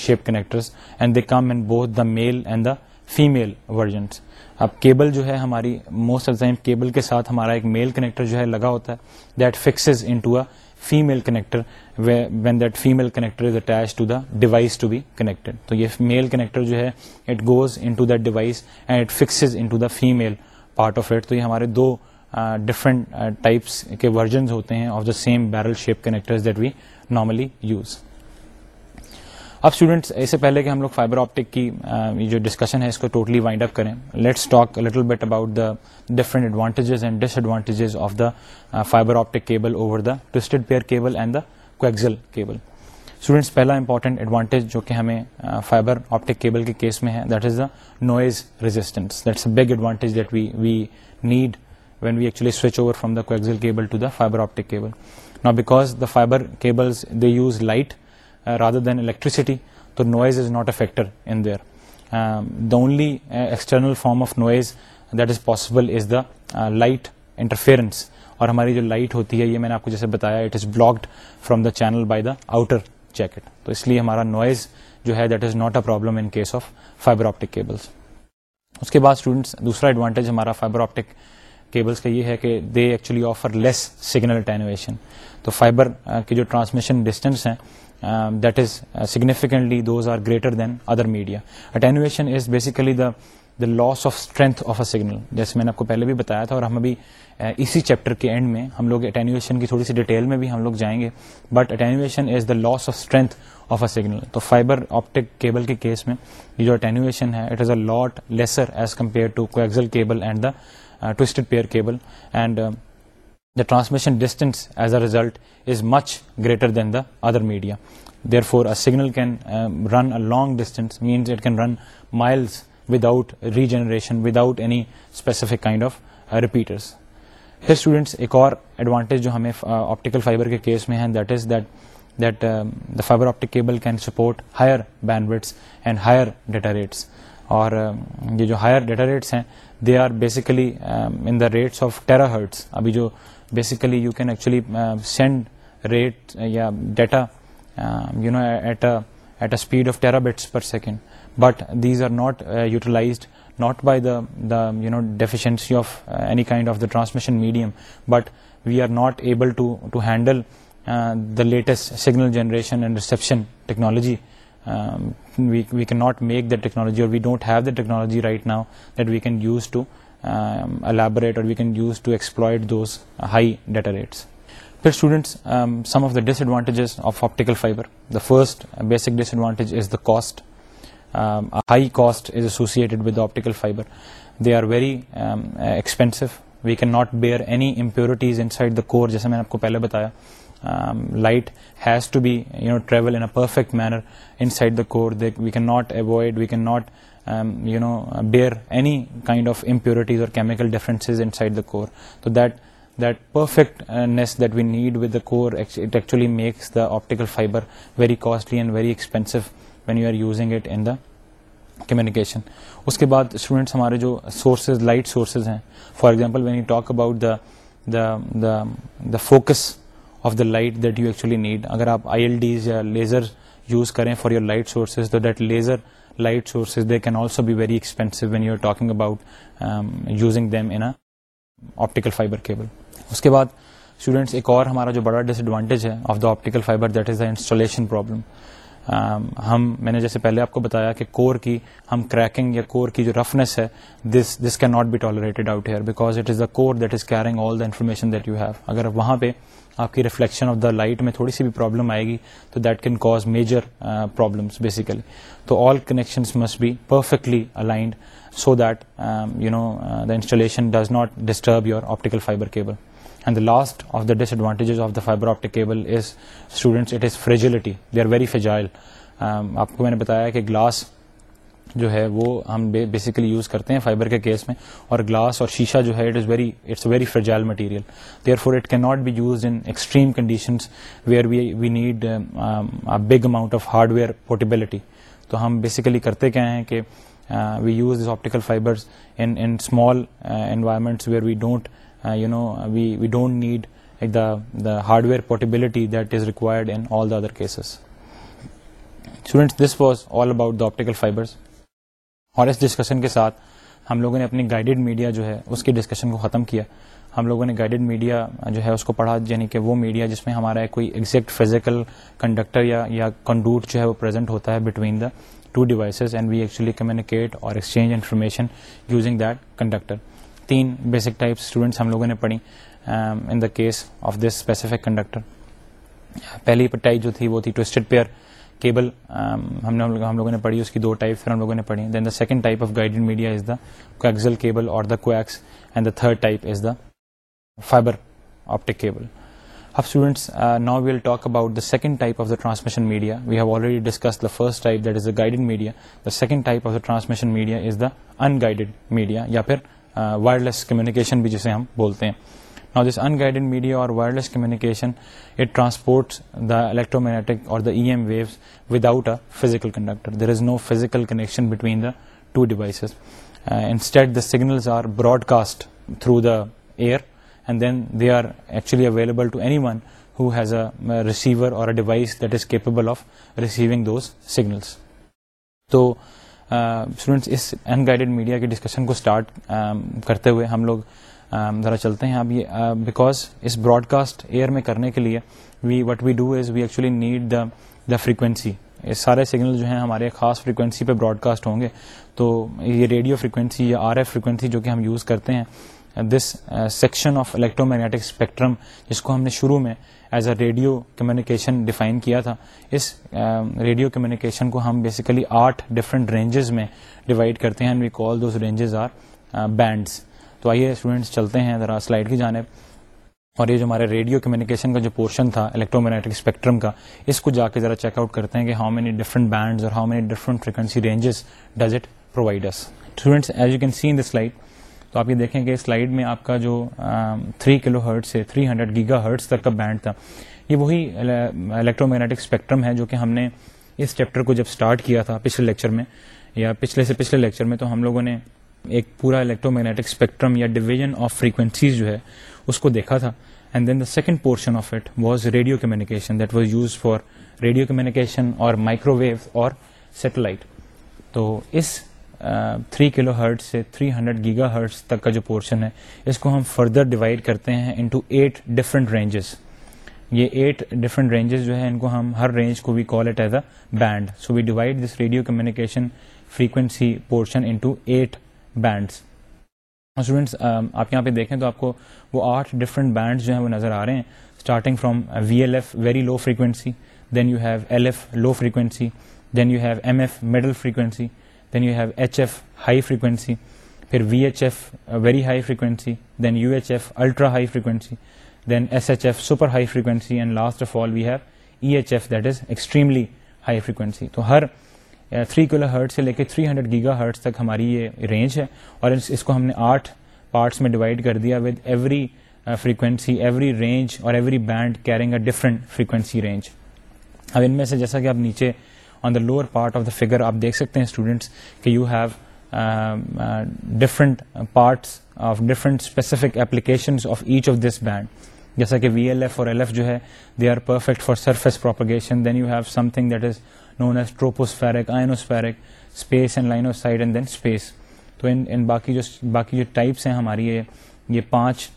A: and they come in both the male and the female versions اب کیبل جو ہے ہماری موسٹ آف کیبل کے ساتھ ہمارا ایک میل کنیکٹر جو ہے لگا ہوتا ہے that fixes in to a female connector when that female connector is attach to the device to be connected تو یہ میل کنیکٹر جو ہے it goes into that device and it fixes in to the female part of it تو یہ ہمارے دو different types کے versions ہوتے ہیں of the same barrel shape connector اب اسٹوڈینٹس سے پہلے کہ ہم لوگ فائبر آپٹک کی جو ڈسکشن ہے اس کو ٹوٹلی وائنڈ اپ کریں let's talk little bit about the different advantages and disadvantages of the fibre optic cable over the twisted pair cable and the coaxial cable students پہلا important advantage جو کہ ہمیں fibre optic cable کے case میں ہے that is the noise resistance that's a big advantage that we we need when we actually switch over from the the fibre that factor only external form of noise interference. اور ہماری جو light ہوتی ہے یہ میں نے آپ کو جیسے بتایا it is blocked from the channel by the outer jacket تو اس لیے ہمارا نوائز جو ہے that is not a problem in case of fibre optic cables اس کے بعد اسٹوڈنٹس دوسرا ایڈوانٹیج ہمارا فائبر آپٹک کیبلس کا یہ ہے کہ they actually offer less signal attenuation تو فائبر uh, کی جو ٹرانسمیشن ڈسٹینس ہیں that is significantly those are greater than other media attenuation is basically the the loss of strength of a signal جیسے میں نے آپ کو پہلے بھی بتایا تھا اور ہم ابھی uh, اسی چیپٹر کے اینڈ میں ہم لوگ اٹینویشن کی تھوڑی سی ڈیٹیل میں بھی ہم لوگ جائیں گے but attenuation is the loss of strength of a signal تو فائبر آپٹک کیبل کے کیس میں یہ جو اٹینویشن ہے it is a lot lesser as compare to coaxial cable and the twisted pair cable and the transmission distance as a result is much greater than the other media therefore a signal can run a long distance means it can run miles without out regeneration without any specific kind of repeaters repeaters students ایک اور advantage جو ہمیں optical fibre کے case میں that that that is the fibre optic cable can support higher bandwidths and higher data rates اور یہ جو higher data rates ہیں they are basically um, in the rates of terahertz. Abhi jo basically you can actually uh, send rate uh, data um, at a speed of terabits per second, but these are not uh, utilized, not by the deficiency of any kind of the transmission medium, but we are not able to handle the latest signal generation and reception technology we we can not make the technology or we don't have the technology right now that we can use to elaborate or we can use to explain some of the disadvantages of optical fiber the first basic disadvantage is the cost high cost is associated with optical fibre they are very expensive we can not bear any impurities inside the core جیسے میں نے آپ کو پہلے بتایا light has to be you know travel in a perfect manner inside the core that we can not avoid we can not no bear any kind of impurities اور chemical differences inside the core تو that that that we that we need with the core it actually makes the optical fibre very costly and very expensive when you are using it in a communication اس کے بعد students ہمارے جو sources light sources ہیں for example when you talk about the the the the focus of the light that you actually need اگر آپ I L Ds یا laser use کریں فار یور لائٹ سورسز تو that laser light sources they can also be very expensive when you are talking about using them in optical fibre cable اس کے بعد students ایک اور ہمارا جو بڑا ڈس ایڈوانٹیج ہے of the optical fibre that is the installation problem ہم میں نے جیسے پہلے آپ کو بتایا کہ کور کی ہم کریکنگ یا کور کی جو رفنیس ہے this this can not be tolerated out here because it is the core that is carrying all the information that you have اگر وہاں پہ آپ کی ریفلیکشن آف دا لائٹ میں تھوڑی سی بھی پرابلم آئے گی تو that can cause major problems basically تو all connection must be perfectly aligned so that you know the installation does not disturb your optical fibre cable and the last of the disadvantages of the fibre optic cable is students it is fragility they are very fragile آپ کو میں نے بتایا کہ glass جو ہے وہ ہم بیسیکلی یوز کرتے ہیں فائبر کے کیس میں اور گلاس اور شیشہ جو ہے it is very it's very fragile material therefore it not be use in extreme condition where we we need big amount of hardware portability تو ہم بیسیکلی کرتے کیا ہیں کہ we use this optical fibres environments where we don't you know we we don't need the the hardware portability that is required in all the other cases students this was all about the optical fibres اور اس discussion کے ساتھ ہم لوگوں نے اپنی guided media جو ہے اس کی ڈسکشن کو ختم کیا ہم لوگوں نے گائیڈیڈ میڈیا جو ہے اس کو پڑھا یعنی کہ وہ میڈیا جس میں ہمارا کوئی ایگزیکٹ فزیکل کنڈکٹر یا یا کنڈوٹ جو ہے وہ پرزینٹ ہوتا ہے between the two devices and we actually communicate اور exchange information using that conductor تین بیسک ٹائپ اسٹوڈنٹس ہم لوگوں نے پڑھی in the case of this specific conductor پہلی ٹائپ جو تھی وہ تھی ٹوسٹڈ پیئر کیبل um, ہم نے ہم لوگوں نے پڑھی اس کی دو ٹائپ پھر ہم لوگوں نے پڑھی then the second type of guide media is the cable اور the the and third type is the fibre optic cable اب students now we'll talk about the second type of the transmission media we have already discuss the first type that is guided media the the second type of transmission media is the unguided media یا پھر wireless communication بھی جسے ہم بولتے ہیں this unguided media اور wireless communication اٹرانسپورٹس the electromagnetic M waves a physical conductor there is no physical connection signals through the and then they are actually available اور unguided media کے discussion کو start کرتے ہوئے ہم لوگ Um, ذرا چلتے ہیں اب یہ بیکاز uh, اس براڈ کاسٹ ایئر میں کرنے کے لیے we what we do is we actually need the the frequency یہ سارے سگنل جو ہیں ہمارے خاص فریکوینسی پہ براڈ کاسٹ ہوں گے تو یہ ریڈیو فریکوینسی یا آر ایف فریکوینسی جو کہ ہم یوز کرتے ہیں this section of electro magnetic spectrum جس کو ہم نے شروع میں as a radio communication define کیا تھا اس ریڈیو um, کمیونیکیشن کو ہم بیسیکلی آٹھ ڈفرینٹ رینجز میں ڈیوائڈ کرتے ہیں and we call those ranges are bands تو آئیے اسٹوڈینٹس چلتے ہیں ذرا سلائڈ کی جانب اور یہ جو ہمارے ریڈیو کمیونیکیشن کا جو پورشن تھا الیکٹرو میگنیٹک اسپیکٹرم کا اس کو جا کے ذرا چیک آؤٹ کرتے ہیں کہ ہاؤ مینی ڈفرنٹ بینڈز اور how many different frequency ranges does it provide students as you can see in this slide تو آپ یہ دیکھیں کہ سلائڈ میں آپ کا جو تھری کلو سے تھری ہنڈریڈ گیگا ہرٹس تک کا بینڈ تھا یہ وہی الیکٹرو میگنیٹک اسپیکٹرم ہے جو کہ ہم نے اس چیپٹر کو جب اسٹارٹ کیا تھا پچھلے لیکچر میں یا پچھلے سے پچھلے لیکچر میں تو ہم لوگوں نے ایک پورا الیکٹرو میگنیٹک اسپیکٹرم یا ڈویژن آف فریکوینسیز جو ہے اس کو دیکھا تھا and then the second portion of it was radio communication that was use for radio communication اور مائکرو ویو اور سیٹلائٹ تو اس تھری کلو ہرٹ سے تھری ہنڈریڈ گیگا ہرٹس تک کا جو پورشن ہے اس کو ہم فردر ڈیوائڈ کرتے ہیں انٹو ایٹ ڈفرنٹ رینجز یہ ایٹ ڈفرنٹ رینجز جو ہے ان کو ہم ہر رینج کو we call it as a band so we divide this radio communication frequency portion into eight bands students um, آپ یہاں پہ دیکھیں تو آپ کو وہ آٹھ ڈفرنٹ بینڈس جو ہیں وہ نظر آ رہے ہیں starting from V L F very low frequency then you have L F low frequency then you have M F middle frequency then you have H F high frequency پھر V H F very high frequency then U H F ultra high frequency then S H F super high frequency and last of all we have E H F that is extremely high frequency تو ہر three kilohertz سے لے کے three hundred gigahertz تک ہماری یہ range ہے اور اس کو ہم نے آٹھ پارٹس میں ڈیوائڈ کر دیا with every frequency every range اور every band carrying a different frequency range اب ان میں سے جیسا کہ آپ نیچے on the lower part of the figure آپ دیکھ سکتے ہیں اسٹوڈینٹس کہ you have different parts of different specific application of each of this band جیسا کہ وی ایل ایف اور ایل ایف جو ہے they are perfect for surface propagation then you have something that is known as tropospheric ionospheric space and line of sight and then space تو ان ان باقی جو باقی جو ٹائپس ہیں ہماری یہ یہ پانچ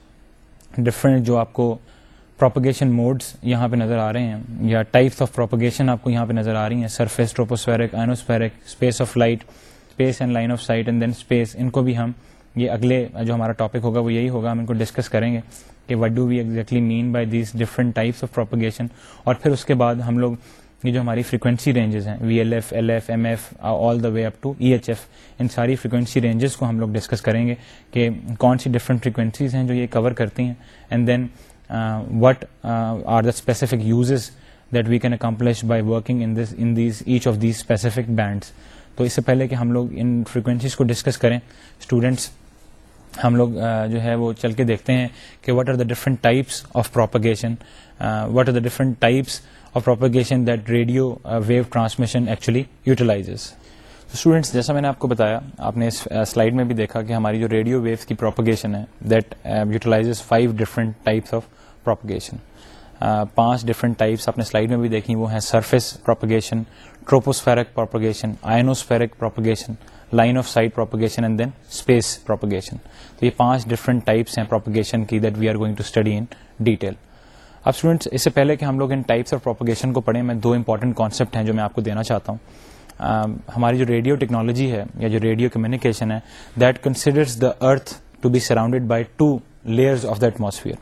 A: ڈفرینٹ جو آپ کو پروپگیشن موڈس یہاں پہ نظر آ رہے ہیں یا ٹائپس آف پروپگیشن آپ کو یہاں پہ نظر آ رہی ہیں surface tropospheric ionospheric space of light space and line of sight and then space ان کو بھی ہم یہ اگلے جو ہمارا ٹاپک ہوگا وہ یہی ہوگا ہم ان کو ڈسکس کریں گے کہ what do we exactly mean by these different types of propagation اور پھر اس کے بعد ہم لوگ یہ جو ہماری فریکوینسی رینجز ہیں V L F L F M F all the way up to E H F ان ساری فریکوینسی رینجز کو ہم لوگ ڈسکس کریں گے کہ کون سی ڈفرینٹ فریکوینسیز ہیں جو یہ کور کرتی ہیں and then what are the specific uses that we can accomplish by working in in this these each of these specific bands تو اس سے پہلے کہ ہم لوگ ان فریکوینسیز کو ڈسکس کریں اسٹوڈینٹس ہم لوگ uh, جو ہے وہ چل کے دیکھتے ہیں کہ what are the different types of propagation what are the different types of propagation that radio wave transmission actually utilises students جیسا میں نے آپ کو بتایا آپ نے اس سلائڈ میں بھی دیکھا کہ ہماری جو ریڈیو ویوس کی پروپگیشن ہے that five different types of propagation پانچ ڈفرنٹ ٹائپس آپ نے سلائڈ میں بھی دیکھی وہ ہیں surface propagation tropospheric propagation ionospheric propagation line of sight propagation and then space propagation تو یہ پانچ ڈفرنٹ ٹائپس ہیں پروپگیشن کی that we are going to study in detail اب اسٹوڈنٹس اس سے پہلے کہ ہم لوگ ان ٹائپس آف پروپوگیشن کو پڑھیں میں دو امپورٹنٹ کانسیپٹ ہیں جو میں آپ کو دینا چاہتا ہوں ہماری جو ریڈیو ٹیکنالوجی ہے یا جو ریڈیو کمیونیکیشن ہے that considers the earth to be surrounded by two layers of the atmosphere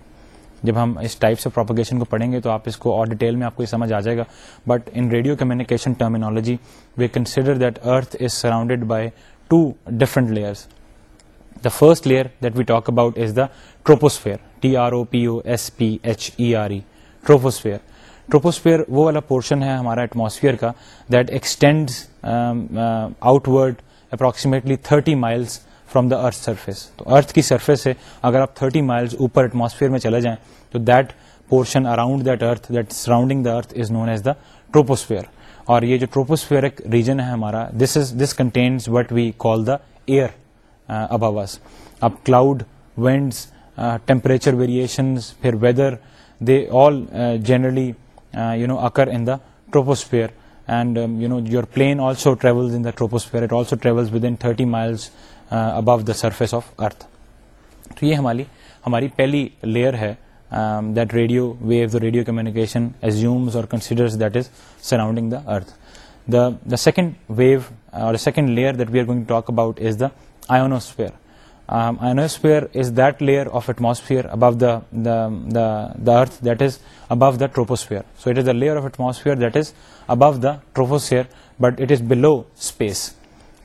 A: جب ہم اس ٹائپس آف پروپوگیشن کو پڑھیں گے تو آپ اس کو اور ڈیٹیل میں آپ کو یہ سمجھ آ جائے گا but in radio communication terminology we consider that earth is surrounded by two different layers the first layer that we talk about is the troposphere T R O P O S P H E R E troposphere troposphere وہ والا portion ہے ہمارا atmosphere کا that extend outward approximately thirty miles from the earth surface تو earth کی surface سے اگر آپ تھرٹی مائلس اوپر ایٹماسفیئر میں چلے جائیں تو that portion around that earth that surrounding the earth is known as the troposphere اور یہ جو ٹروپوسفیئر ایک ریجن ہے ہمارا this is this contains what we call the air above اب کلاؤڈ ونڈس ٹمپریچر ویریشنز پھر weather they all generally you know occur in the troposphere and you know your plane also travels in the troposphere it also with in thirty miles above the surface of earth تو یہ ہماری ہماری پہلی layer ہے that radio of the radio communication assumes اور considers that is surrounding the earth the the second wave اور second layer that we are going talk about is the ionosphere ionosphere is that layer of atmosphere above the the the earth that is above the troposphere so it is the layer of atmosphere that is above the troposphere but it is below space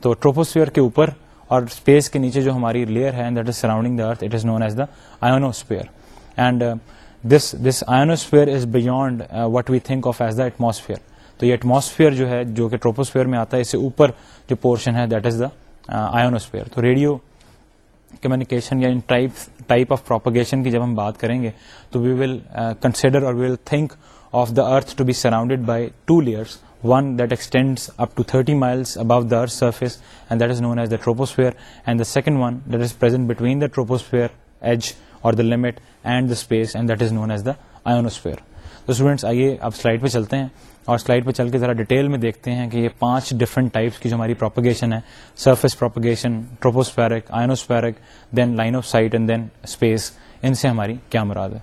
A: تو troposphere کے اوپر اور space کے نیچے جو ہماری layer ہے that is surrounding the earth it is known as the ionosphere and this this ionosphere is beyond what we think of as the atmosphere تو یہ ایٹماسفیئر جو ہے جو کہ ٹروپوسفیئر میں آتا ہے اس سے اوپر جو پورشن ہے دیٹ از دا آئنوسفیئر تو ریڈیو کمیونیکیشن یا ان ٹائپ آف پروپگیشن کی جب ہم بات کریں گے تو وی ول کنسیڈر اور we will think of the earth to be surrounded by two layers one that extends up to thirty miles above the earth surface and that is known as the troposphere and the second one that is present between the troposphere edge اور the limit and the space and that is known as the ionosphere تو students آئیے آپ slide پہ چلتے ہیں اور slide پہ چل کے ذرا ڈیٹیل میں دیکھتے ہیں کہ یہ پانچ ڈفرنٹ ٹائپس کی جو ہماری پروپگیشن ہے surface propagation tropospheric ionospheric then line of sight and then space ان سے ہماری کیا مراد ہے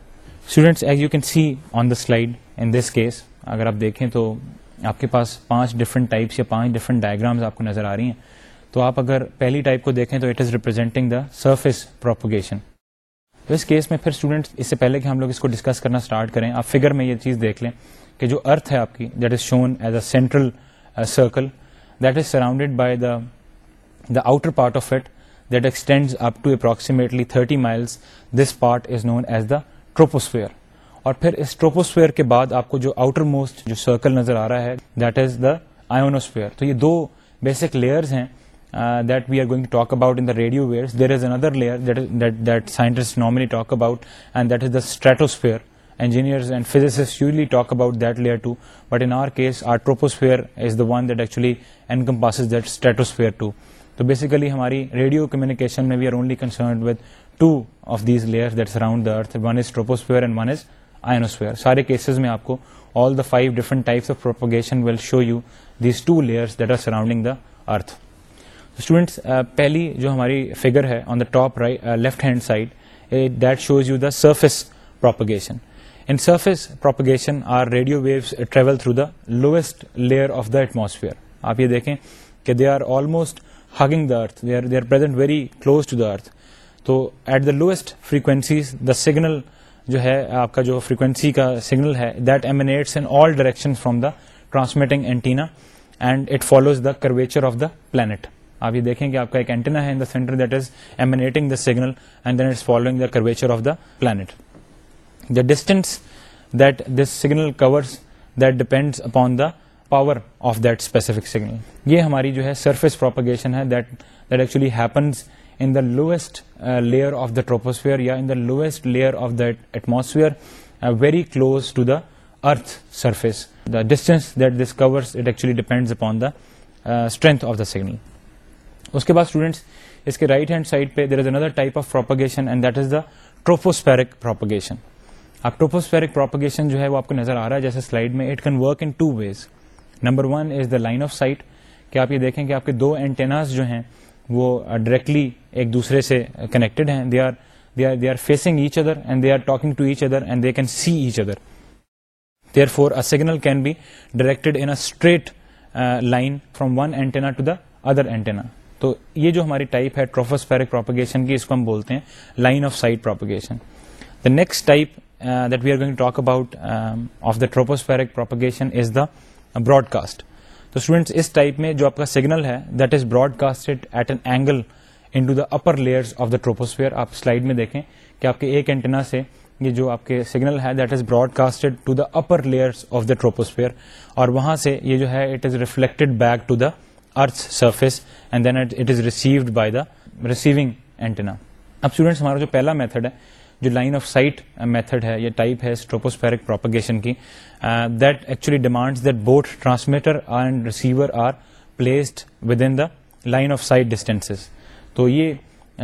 A: students as you can see on the slide in this case اگر آپ دیکھیں تو آپ کے پاس پانچ ڈفرنٹ ٹائپس یا پانچ ڈفرنٹ ڈائگرامز آپ کو نظر آ رہی ہیں تو آپ اگر پہلی ٹائپ کو دیکھیں تو it is representing the surface propagation اس کیس میں پھر اس سے پہلے کہ ہم لوگ اس کو ڈسکس کرنا اسٹارٹ کریں آپ فگر میں یہ چیز دیکھ لیں کہ جو ارتھ ہے آپ کی that is shown as a central circle that is surrounded by the the outer part of it that extends up to approximately thirty miles this part is known as the troposphere اور پھر اس troposphere کے بعد آپ کو جو outermost جو circle نظر آ رہا ہے دیٹ از دا آئونوسفیئر تو یہ دو بیسک لیئرز ہیں that we are going talk about in radio waves there is another layer that scientist normally talk about and that is the stratosphere engineers and physicists talk about that layer too but ones are troposphere is the ones this sphere two تو basically ہماری radio communication میں we are only concerned with two of these layered earth one is troposphere and one is ionosphere سارے cases میں آپ کو all the five different types of propagation will show you these two layer that are surrounding the earth students پہلی جو ہماری figure ہے on the top left hand side that shows you the surface propagation in surface propagation are radio waves travel through the lowest layer of the atmosphere آپ یہ دیکھیں کہ they are almost hugging the earth they are they are present very close to the earth تو at the lowest frequencies the signal جو ہے آپ کا جو فریکوینسی کا سگنل ہے that emits in all direction from the transmitting antenna and it follows the curvature of the planet آپ یہ دیکھیں کہ آپ کا ایک اینٹینا ہے in the centre that is emanating the signal and then it's following the curvature of the planet distance that this signal covers that depend upon the power of this specific signal یہ ہماری جو ہے surface propagation ہے lowest layer of the atmosphere very close to the earth surface distance this covers depends upon the strength of the signal اس کے بعد students اس کے رائٹ ہینڈ سائڈ پہ there is another type of propagation and that is the tropospheric propagation اب tropospheric propagation جو ہے وہ آپ کو نظر آ رہا ہے جیسے سلائڈ میں it can work in two ways number one is the line of sight کہ آپ یہ دیکھیں کہ آپ کے دو اینٹیناز جو ہیں وہ ڈائریکٹلی ایک دوسرے سے کنیکٹڈ ہیں they are they are they are facing each other and they are talking to each other and they can see each other therefore a signal can be directed in a straight line from one antenna to the other antenna تو یہ جو ہماری type ہے ٹروفسفیرک propagation کی اس کو ہم بولتے ہیں line of sight propagation the next type that we are going talk about of the tropospheric propagation is the broadcast تو اسٹوڈینٹس اس ٹائپ میں جو آپ کا سگنل ہے that is broadcasted at an angle in to the upper layers of the troposphere آپ slide میں دیکھیں کہ آپ کے ایک اینٹنا سے یہ جو آپ کے سگنل ہے that is broadcasted to the upper layers of the troposphere اور وہاں سے یہ جو ہے it is reflected back to the earth surface and then it is received by the receiving antenna اب اسٹوڈینٹس ہمارا جو پہلا میتھڈ ہے جو لائن آف سائٹ میتھڈ ہے یا ٹائپ ہے اسٹروپوسپیرک پروپگیشن کی that actually demands that both transmitter and receiver are placed within the line of sight distances تو یہ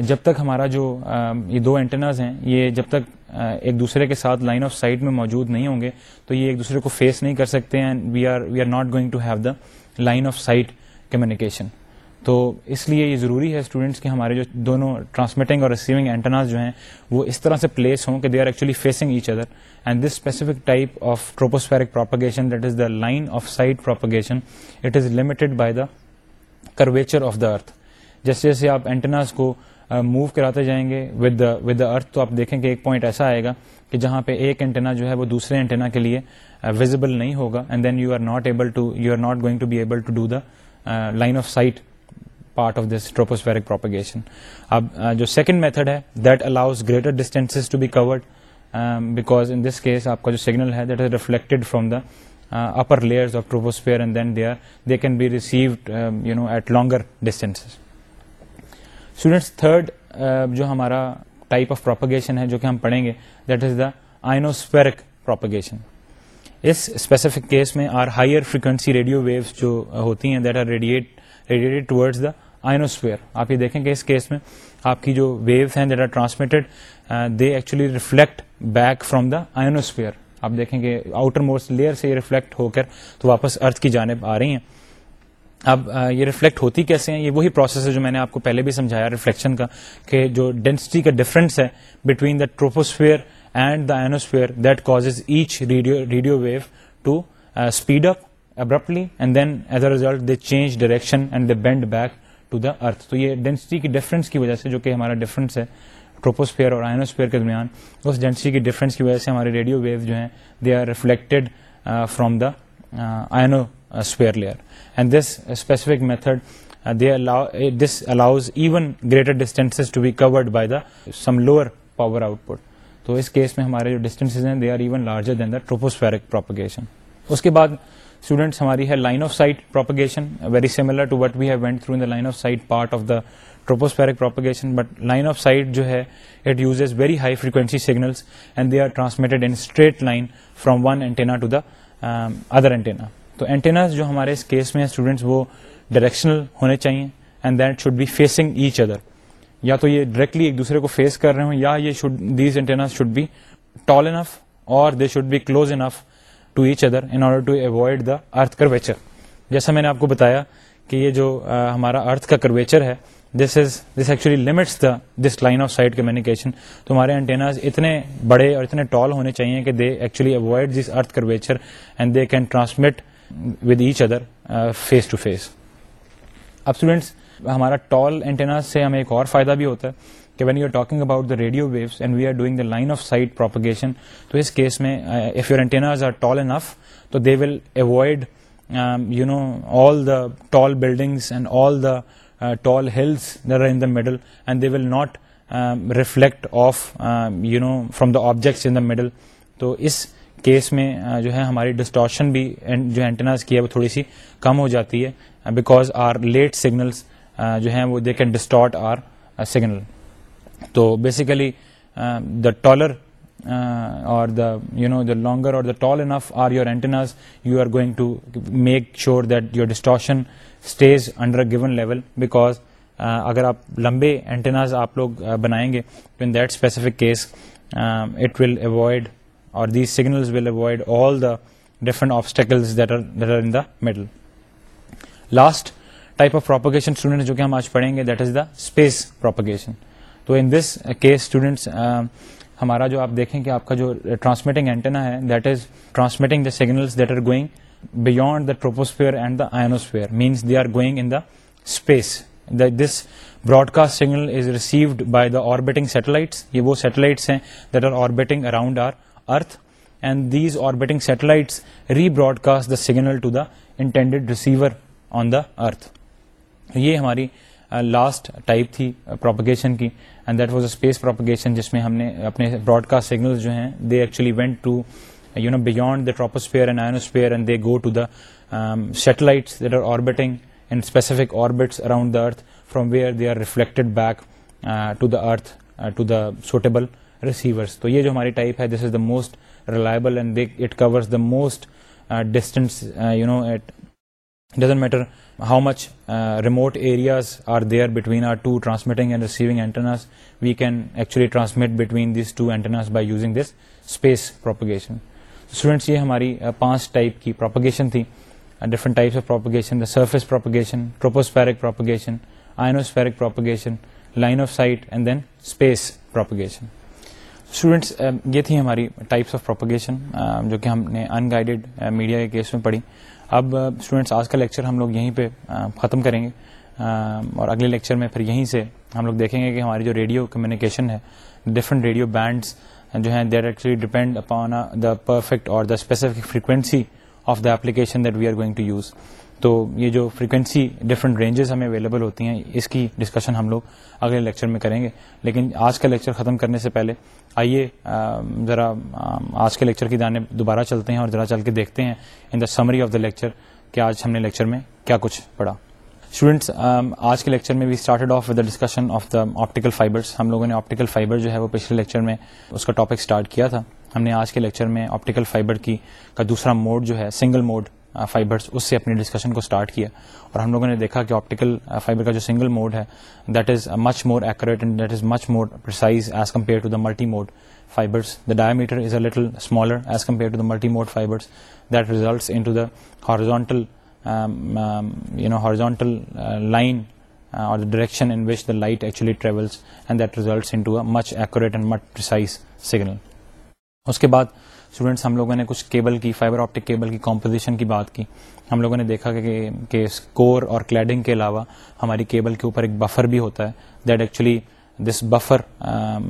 A: جب تک ہمارا جو um, یہ دو اینٹناز ہیں یہ جب تک uh, ایک دوسرے کے ساتھ لائن آف سائٹ میں موجود نہیں ہوں گے تو یہ ایک دوسرے کو فیس نہیں کر سکتے and we are we are not going to have the line of sight communication تو اس لیے یہ ضروری ہے اسٹوڈنٹس کے ہمارے جو دونوں ٹرانسمٹنگ اور ریسیونگ اینٹناز جو ہیں وہ اس طرح سے پلیس ہوں کہ they are actually facing each other and this specific type of tropospheric propagation that is the line of sight propagation it is limited by the curvature of the earth جیسے جیسے آپ اینٹناز کو move کراتے جائیں گے with the earth تو آپ دیکھیں کہ ایک پوائنٹ ایسا آئے گا کہ جہاں پہ ایک اینٹنا جو ہے وہ دوسرے اینٹنا کے لیے ویزیبل نہیں ہوگا and then you are not able to you are not going to be able to do the line of sight part of this tropospheric propagation اب جو سیکنڈ میتھڈ ہے that allows greater distances to be covered because in this case آپ کا جو signal ہے that is reflected from the upper layers of troposphere and then they are they can be received you know at longer distances students third جو ہمارا type of propagation ہے جو کہ ہم پڑھیں گے that is the ionospheric propagation اس specific case میں are higher frequency radio waves جو ہوتی ہیں that are radiate radiated towards the ionosphere آپ یہ دیکھیں کہ اس کیس میں آپ کی جو ویوز ہیں that are transmitted they actually reflect back from the ionosphere آپ دیکھیں گے آؤٹر موسٹ لیئر سے یہ ریفلیکٹ ہو کر تو واپس ارتھ کی جانب آ رہی ہیں اب uh, یہ ریفلیکٹ ہوتی کیسے ہیں یہ وہی پروسیس ہے جو میں نے آپ کو پہلے بھی سمجھایا ریفلیکشن کا کہ جو ڈینسٹی کا ڈفرینس ہے between the troposphere and the ionosphere that cause each radio wave to speed up abruptly and then as a result they change direction and they bend back to the earth تو یہ density کی کی difference وجہ سے جو کہ ہمارا difference ہے ٹروپوسفیئر اور آئنوسفیئر کے درمیان اس ڈینسٹی کی کی ڈفرینس وجہ سے ہمارے ریڈیو ویو جو ہیں they are reflected from the ionosphere layer and this specific method they this allows even greater distances to be covered by the some lower power output تو اس case میں ہمارے جو distances ہیں they are even larger than the tropospheric propagation اس کے بعد students ہماری ہے line of sight propagation very similar to what we have went through in the line of sight part of the tropospheric propagation but line of sight جو ہے it use very high frequency signals and they are transmitted in straight line from one antenna to the other antenna تو antennas جو ہمارے اس case میں students وہ directional ہونے چاہئیں and that should be facing each other یا تو یہ ڈائریکٹلی ایک دوسرے کو فیس کر رہے ہوں یا یہ these antennas should be tall enough اور they should be close enough to each other in order to avoid the earth curvature جیسا میں نے آپ کو بتایا کہ یہ جو ہمارا ارتھ کا کرویچر ہے this is this actually limits the this line of sight communication تو ہمارے انٹیناز اتنے بڑے اور اتنے ٹال ہونے چاہیے کہ they actually avoid this earth curvature and they can transmit with each other face to face اب اسٹوڈینٹس ہمارا ٹال انٹیناز سے ہمیں ایک اور فائدہ بھی ہوتا ہے کہ when you are talking about the radio waves and we are doing the line of sight propagation تو اس کیس میں if your antennas tall enough تو they will avoid you know all the tall buildings and all the tall hills in the middle and they will not reflect off you know from the objects in the middle تو اس case میں uh, جو ہے ہماری distortion بھی جو antennas کی ہے وہ تھوڑی سی کم ہو جاتی ہے بیکاز آر لیٹ سگنلس جو ہیں وہ they can distort our signal تو بیسیکلی دا ٹالر اور the you know the longer اور the tall enough are your antennas you are going to make sure that your distortion stays under given level because اگر آپ لمبے antennas آپ لوگ بنائیں گے تو in that specific case it will avoid اور these signals will avoid all the different in the medal last type of propagation student جو کہ ہم آج پڑھیں گے that is the space propagation تو ان دس کیس اسٹوڈینٹس ہمارا جو آپ دیکھیں کہ آپ کا جو ٹرانسمیٹنگ اینٹنا ہے that is transmitting the signals that are going beyond the troposphere and the ionosphere means they are going in the space this broadcast signal is received by the orbiting satellites یہ وہ satellites ہیں that are orbiting around our earth and these orbiting satellites rebroadcast the signal to the intended receiver on the earth یہ ہماری last type تھی propagation کی and that was a space propagation جس میں ہم نے اپنے Broad cost signal جو ہیں they actually went to you know beyond the troposphere and ionosphere and they go to the satellites that are orbiting in specific orbits around the earth from where they are reflected back to the earth to the suitable receivers تو یہ جو ہماری type ہے this is the most reliable and it covers the most distance you know it doesn't matter how much remote areas are there between our two transmitting we can actually transmit between two بٹوینٹرس by using this space propagation students یہ ہماری پانچ type کی propagation تھی different types of propagation the surface propagation tropospheric propagation ionospheric propagation line of sight and then space propagation students یہ تھی ہماری types of propagation جو کہ ہم نے ان انگائڈیڈ میڈیا کے کیس میں پڑھی اب اسٹوڈینٹس آج کا لیکچر ہم لوگ یہیں پہ ختم کریں گے اور اگلے لیکچر میں پھر یہیں سے ہم لوگ دیکھیں گے کہ ہماری جو ریڈیو کمیونیکیشن ہے ڈفرنٹ ریڈیو بینڈس جو ہیں actually depend upon the perfect اور the specific frequency of the application that we are going to use تو یہ جو فریکوینسی ڈفرینٹ رینجز ہمیں اویلیبل ہوتی ہیں اس کی ڈسکشن ہم لوگ اگلے لیکچر میں کریں گے لیکن آج کا لیکچر ختم کرنے سے پہلے آئیے ذرا آج کے لیکچر کی دانے دوبارہ چلتے ہیں اور ذرا چل کے دیکھتے ہیں in the summary of the lecture کہ آج ہم نے لیکچر میں کیا کچھ پڑھا اسٹوڈینٹس آج کے لیکچر میں بھی started off with the discussion of the optical fibres ہم لوگوں نے آپٹیکل فائبر جو ہے وہ پچھلے لیکچر میں اس کا ٹاپک اسٹارٹ کیا تھا ہم نے آج کے لیکچر میں آپٹیکل فائبر کی کا دوسرا موڈ جو ہے سنگل موڈ فائبرس اس سے اپنی ڈسکشن کو اسٹارٹ کیا اور ہم لوگوں نے دیکھا کہ آپٹیکل فائبر کا جو سنگل موڈ ہے that is much more accurate and that is much more precise as compare to the multi mode fibres the diameter is a little smaller as compare to the multi mode fibres that results in to the horizontal you know horizontal line اور the direction in which the light actually travels and that results in to a much accurate and much precise signal اس کے بعد students ہم لوگوں نے کچھ cable کی fibre optic cable کی کمپوزیشن کی بات کی ہم لوگوں نے دیکھا کہ کور اور کلیڈنگ کے علاوہ ہماری کیبل کے اوپر ایک بفر بھی ہوتا ہے that actually this buffer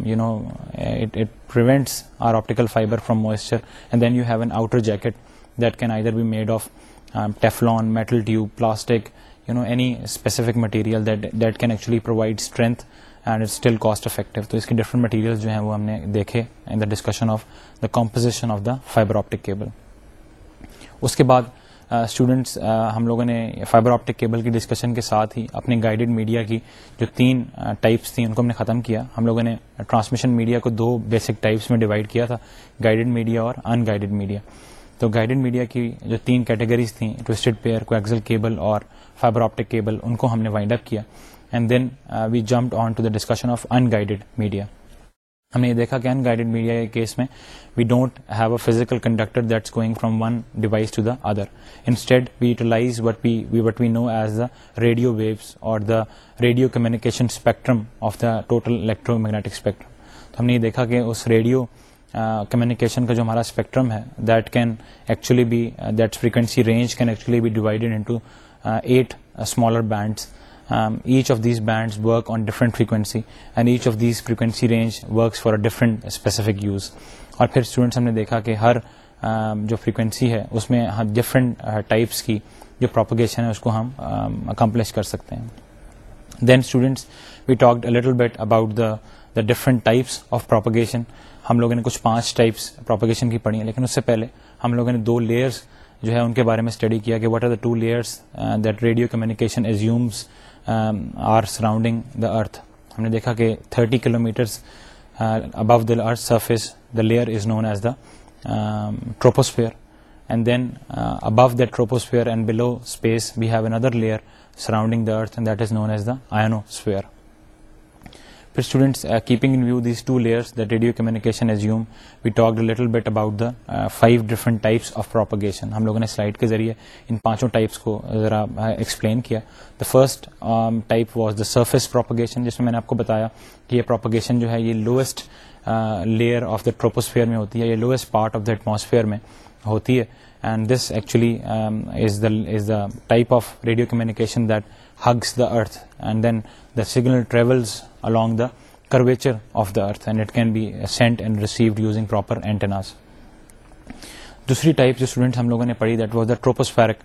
A: you know it prevents our optical fibre from moisture and then you have an outer jacket that can either be made of Teflon metal tube plastic you know any specific material that that can actually provide strength and it's still cost effective تو اس کے different material جو ہیں وہ ہم نے دیکھے in the discussion of the composition of the fibre optic cable اس کے بعد اسٹوڈنٹس ہم لوگوں نے فائبر آپٹک کیبل کی ڈسکشن کے ساتھ ہی اپنے گائیڈیڈ میڈیا کی جو تین ٹائپس تھیں ان کو ہم نے ختم کیا ہم لوگوں نے ٹرانسمیشن میڈیا کو دو بیسک ٹائپس میں ڈیوائڈ کیا تھا گائیڈیڈ میڈیا اور ان گائیڈڈ میڈیا تو گائیڈیڈ میڈیا کی جو تین کیٹیگریز تھیں ٹوسٹڈ پیئر کو ایکزل کیبل اور فائبر آپٹک کیبل ان کو ہم نے وائنڈ اپ کیا and then we jump on to the discussion of unguided media ہم نے یہ دیکھا کہ ان گائیڈیڈ میڈیا کے کیس میں we don't have a physical conductor that's going from one device to the other instead we utilise what we what we know as the radio waves اور the radio communication spectrum of the total electro magnetic spectrum تو ہم نے یہ دیکھا کہ اس radio communication uh, کا جو ہمارا اسپیکٹرم ہے that can actually be that frequency range can actually be divided into eight smaller bands each of these work work on frequency frequency and each of these frequency range works for different specific use اور پھر students ہم نے دیکھا کہ ہر um, جو frequency ہے اس میں ڈفرینٹ ٹائپس uh, کی جو پراپیگیشن ہے اس کو ہم اکمپلش um, کر سکتے ہیں then students we talk little bit about the the different types of propagation ہم لوگوں نے کچھ پانچ ٹائپس پراپیگیشن کی پڑھی ہیں لیکن اس سے پہلے ہم لوگوں نے دو لیئرس جو ہے ان کے بارے میں اسٹڈی کیا کہ what are the two layers that radio communication assumes are surrounding the earth ہم نے دیکھا کہ thirty kilometres above the earth surface the layer is known as the troposphere and then above that troposphere and below space we have another layer surrounding the earth and that is known as the sphere پھر students keeping in view these two layers the radio communication assume we talk little bit about the five different types of propagation ہم لوگوں نے slide کے ذریعے ان پانچوں types کو ذرا explain uh, کیا the first type was the surface propagation جس میں میں نے آپ کو بتایا کہ یہ پروپگیشن جو ہے یہ lowest layer of the troposphere میں ہوتی ہے یہ lowest part of the atmosphere میں ہوتی ہے and this actually is the is the type of radio communication that hugs the earth and then the signal travels along the curvature of the earth and it can be send and received using proper antennas دوسری type جو students ہم لوگوں نے پڑھی that was the tropospheric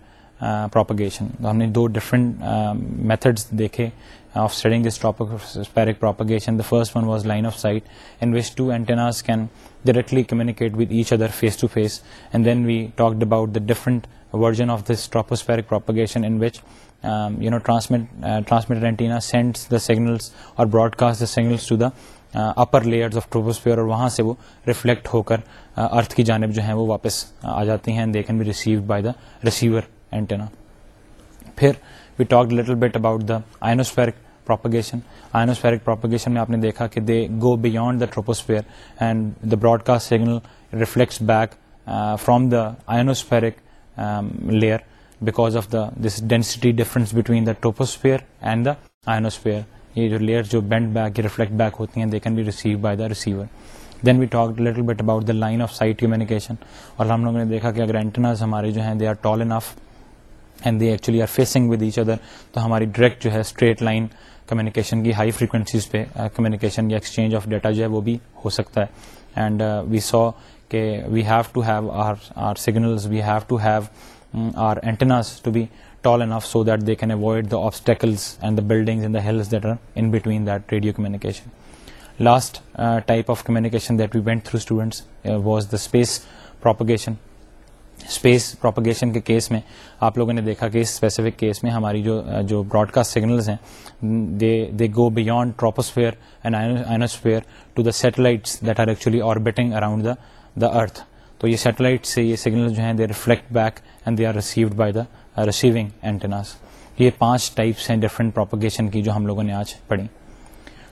A: propagation ہم نے دو different methods uh, دیکھے آف اسٹڈنگ دس ٹروپوسفیرک دسپیرک the first one was line of sight in which two antennas can directly communicate with each other face to face and then we talked about the different version of this tropospheric propagation signal اور broadcast signal upper layers of troposphere اور وہاں سے وہ reflect ہو کر ارتھ کی جانب جو ہیں وہ واپس uh, آ جاتی ہیں پھر we talk little bit about the ionospheric propagation ionospheric propagation میں آپ نے دیکھا کہ they go beyond the troposphere and the broadcast signal reflects back from the ionospheric layer because of the this density difference between the troposphere and the ionosphere یہ جو layer جو bend back reflect back ہوتی ہیں they can be receive by the receiver then we talk little bit about the line of sight communication اور ہم لوگوں نے دیکھا کہ اگر اینٹناز ہمارے جو ہیں they are tall enough and they actually are facing with each other تو ہماری ڈائریکٹ جو ہے اسٹریٹ لائن کمیونیکیشن کی ہائی فریکوینسیز پہ کمیونیکیشن uh, یا ایکسچینج آف ڈیٹا جو ہے وہ بھی ہو سکتا ہے اینڈ وی سو کہ we have to have are are signal we have to have are to be and of so that they can avoid the obstacles and the the buildings and that are in between that radio communication last type of communication that we went through students was the space propagation space propagation کے case میں آپ لوگوں نے دیکھا کہ اس specific case میں ہماری جو uh, جو براڈ کاسٹ سگنلز ہیں they they go beyond troposphere and ionosphere to the satellites that are actually orbiting around the the earth تو یہ سیٹلائٹ سے یہ سگنل جو ہیں they reflect back and they are received by the receiving یہ پانچ types ہیں different propagation کی جو ہم لوگوں نے آج پڑھی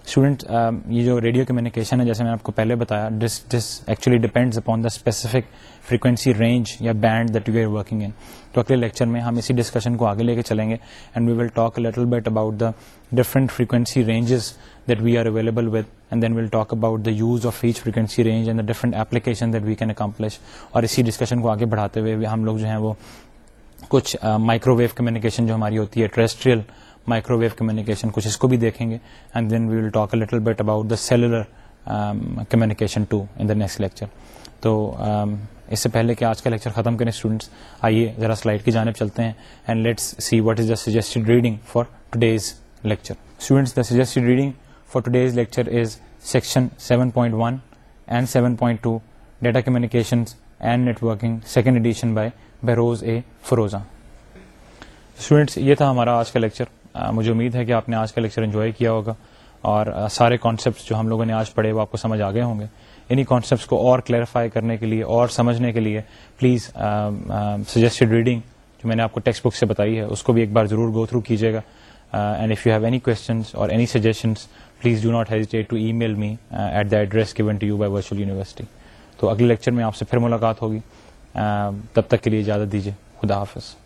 A: اسٹوڈنٹ um, یہ جو ریڈیو کمیونیکیشن ہے جیسے میں آپ کو پہلے بتایا this this actually depends upon the specific frequency range یا band that you are working in تو اگلے لیکچر میں ہم اسی ڈسکشن کو آگے لے کے چلیں گے and we will talk little bit about the different frequency ranges that we are available with and then we'll talk about the use of ہی رینج اینڈرنٹ application that we can accomplish اور اسی ڈسکشن کو آگے بڑھاتے ہوئے ہم لوگ جو ہیں وہ کچھ مائکرو ویو کمیونیکیشن جو ہماری ہوتی ہے ٹریسٹریل مائکرو ویو کمیونیکیشن کچھ اس کو بھی دیکھیں گے and then we will talk a little bit about the cellular communication to in the next lecture تو اس سے پہلے کہ آج کا لیکچر ختم کریں اسٹوڈنٹس آئیے ذرا سلائڈ کی جانب چلتے ہیں and let's see what is the suggested reading for today's lecture students the suggested reading for today's lecture is section 7.1 and 7.2 point two data communication and networking second edition by Behrouz A Forouzan students یہ تھا ہمارا آج کا lecture مجھے امید ہے کہ آپ نے آج کا لیکچر انجوائے کیا ہوگا اور سارے کانسیپٹس جو ہم لوگوں نے آج پڑھے وہ آپ کو سمجھ آ گئے ہوں گے انہی کانسیپٹس کو اور کلیئرفائی کرنے کے لیے اور سمجھنے کے لیے پلیز سجیسٹڈ ریڈنگ جو میں نے آپ کو ٹیکسٹ بک سے بتائی ہے اس کو بھی ایک بار ضرور گو تھرو کیجیے گا and if you have any questions اور any suggestions please do not hesitate to email me at the address given to you by virtual university تو اگلے لیکچر میں آپ سے پھر ملاقات ہوگی تب تک کے لیے اجازت دیجیے خدا حافظ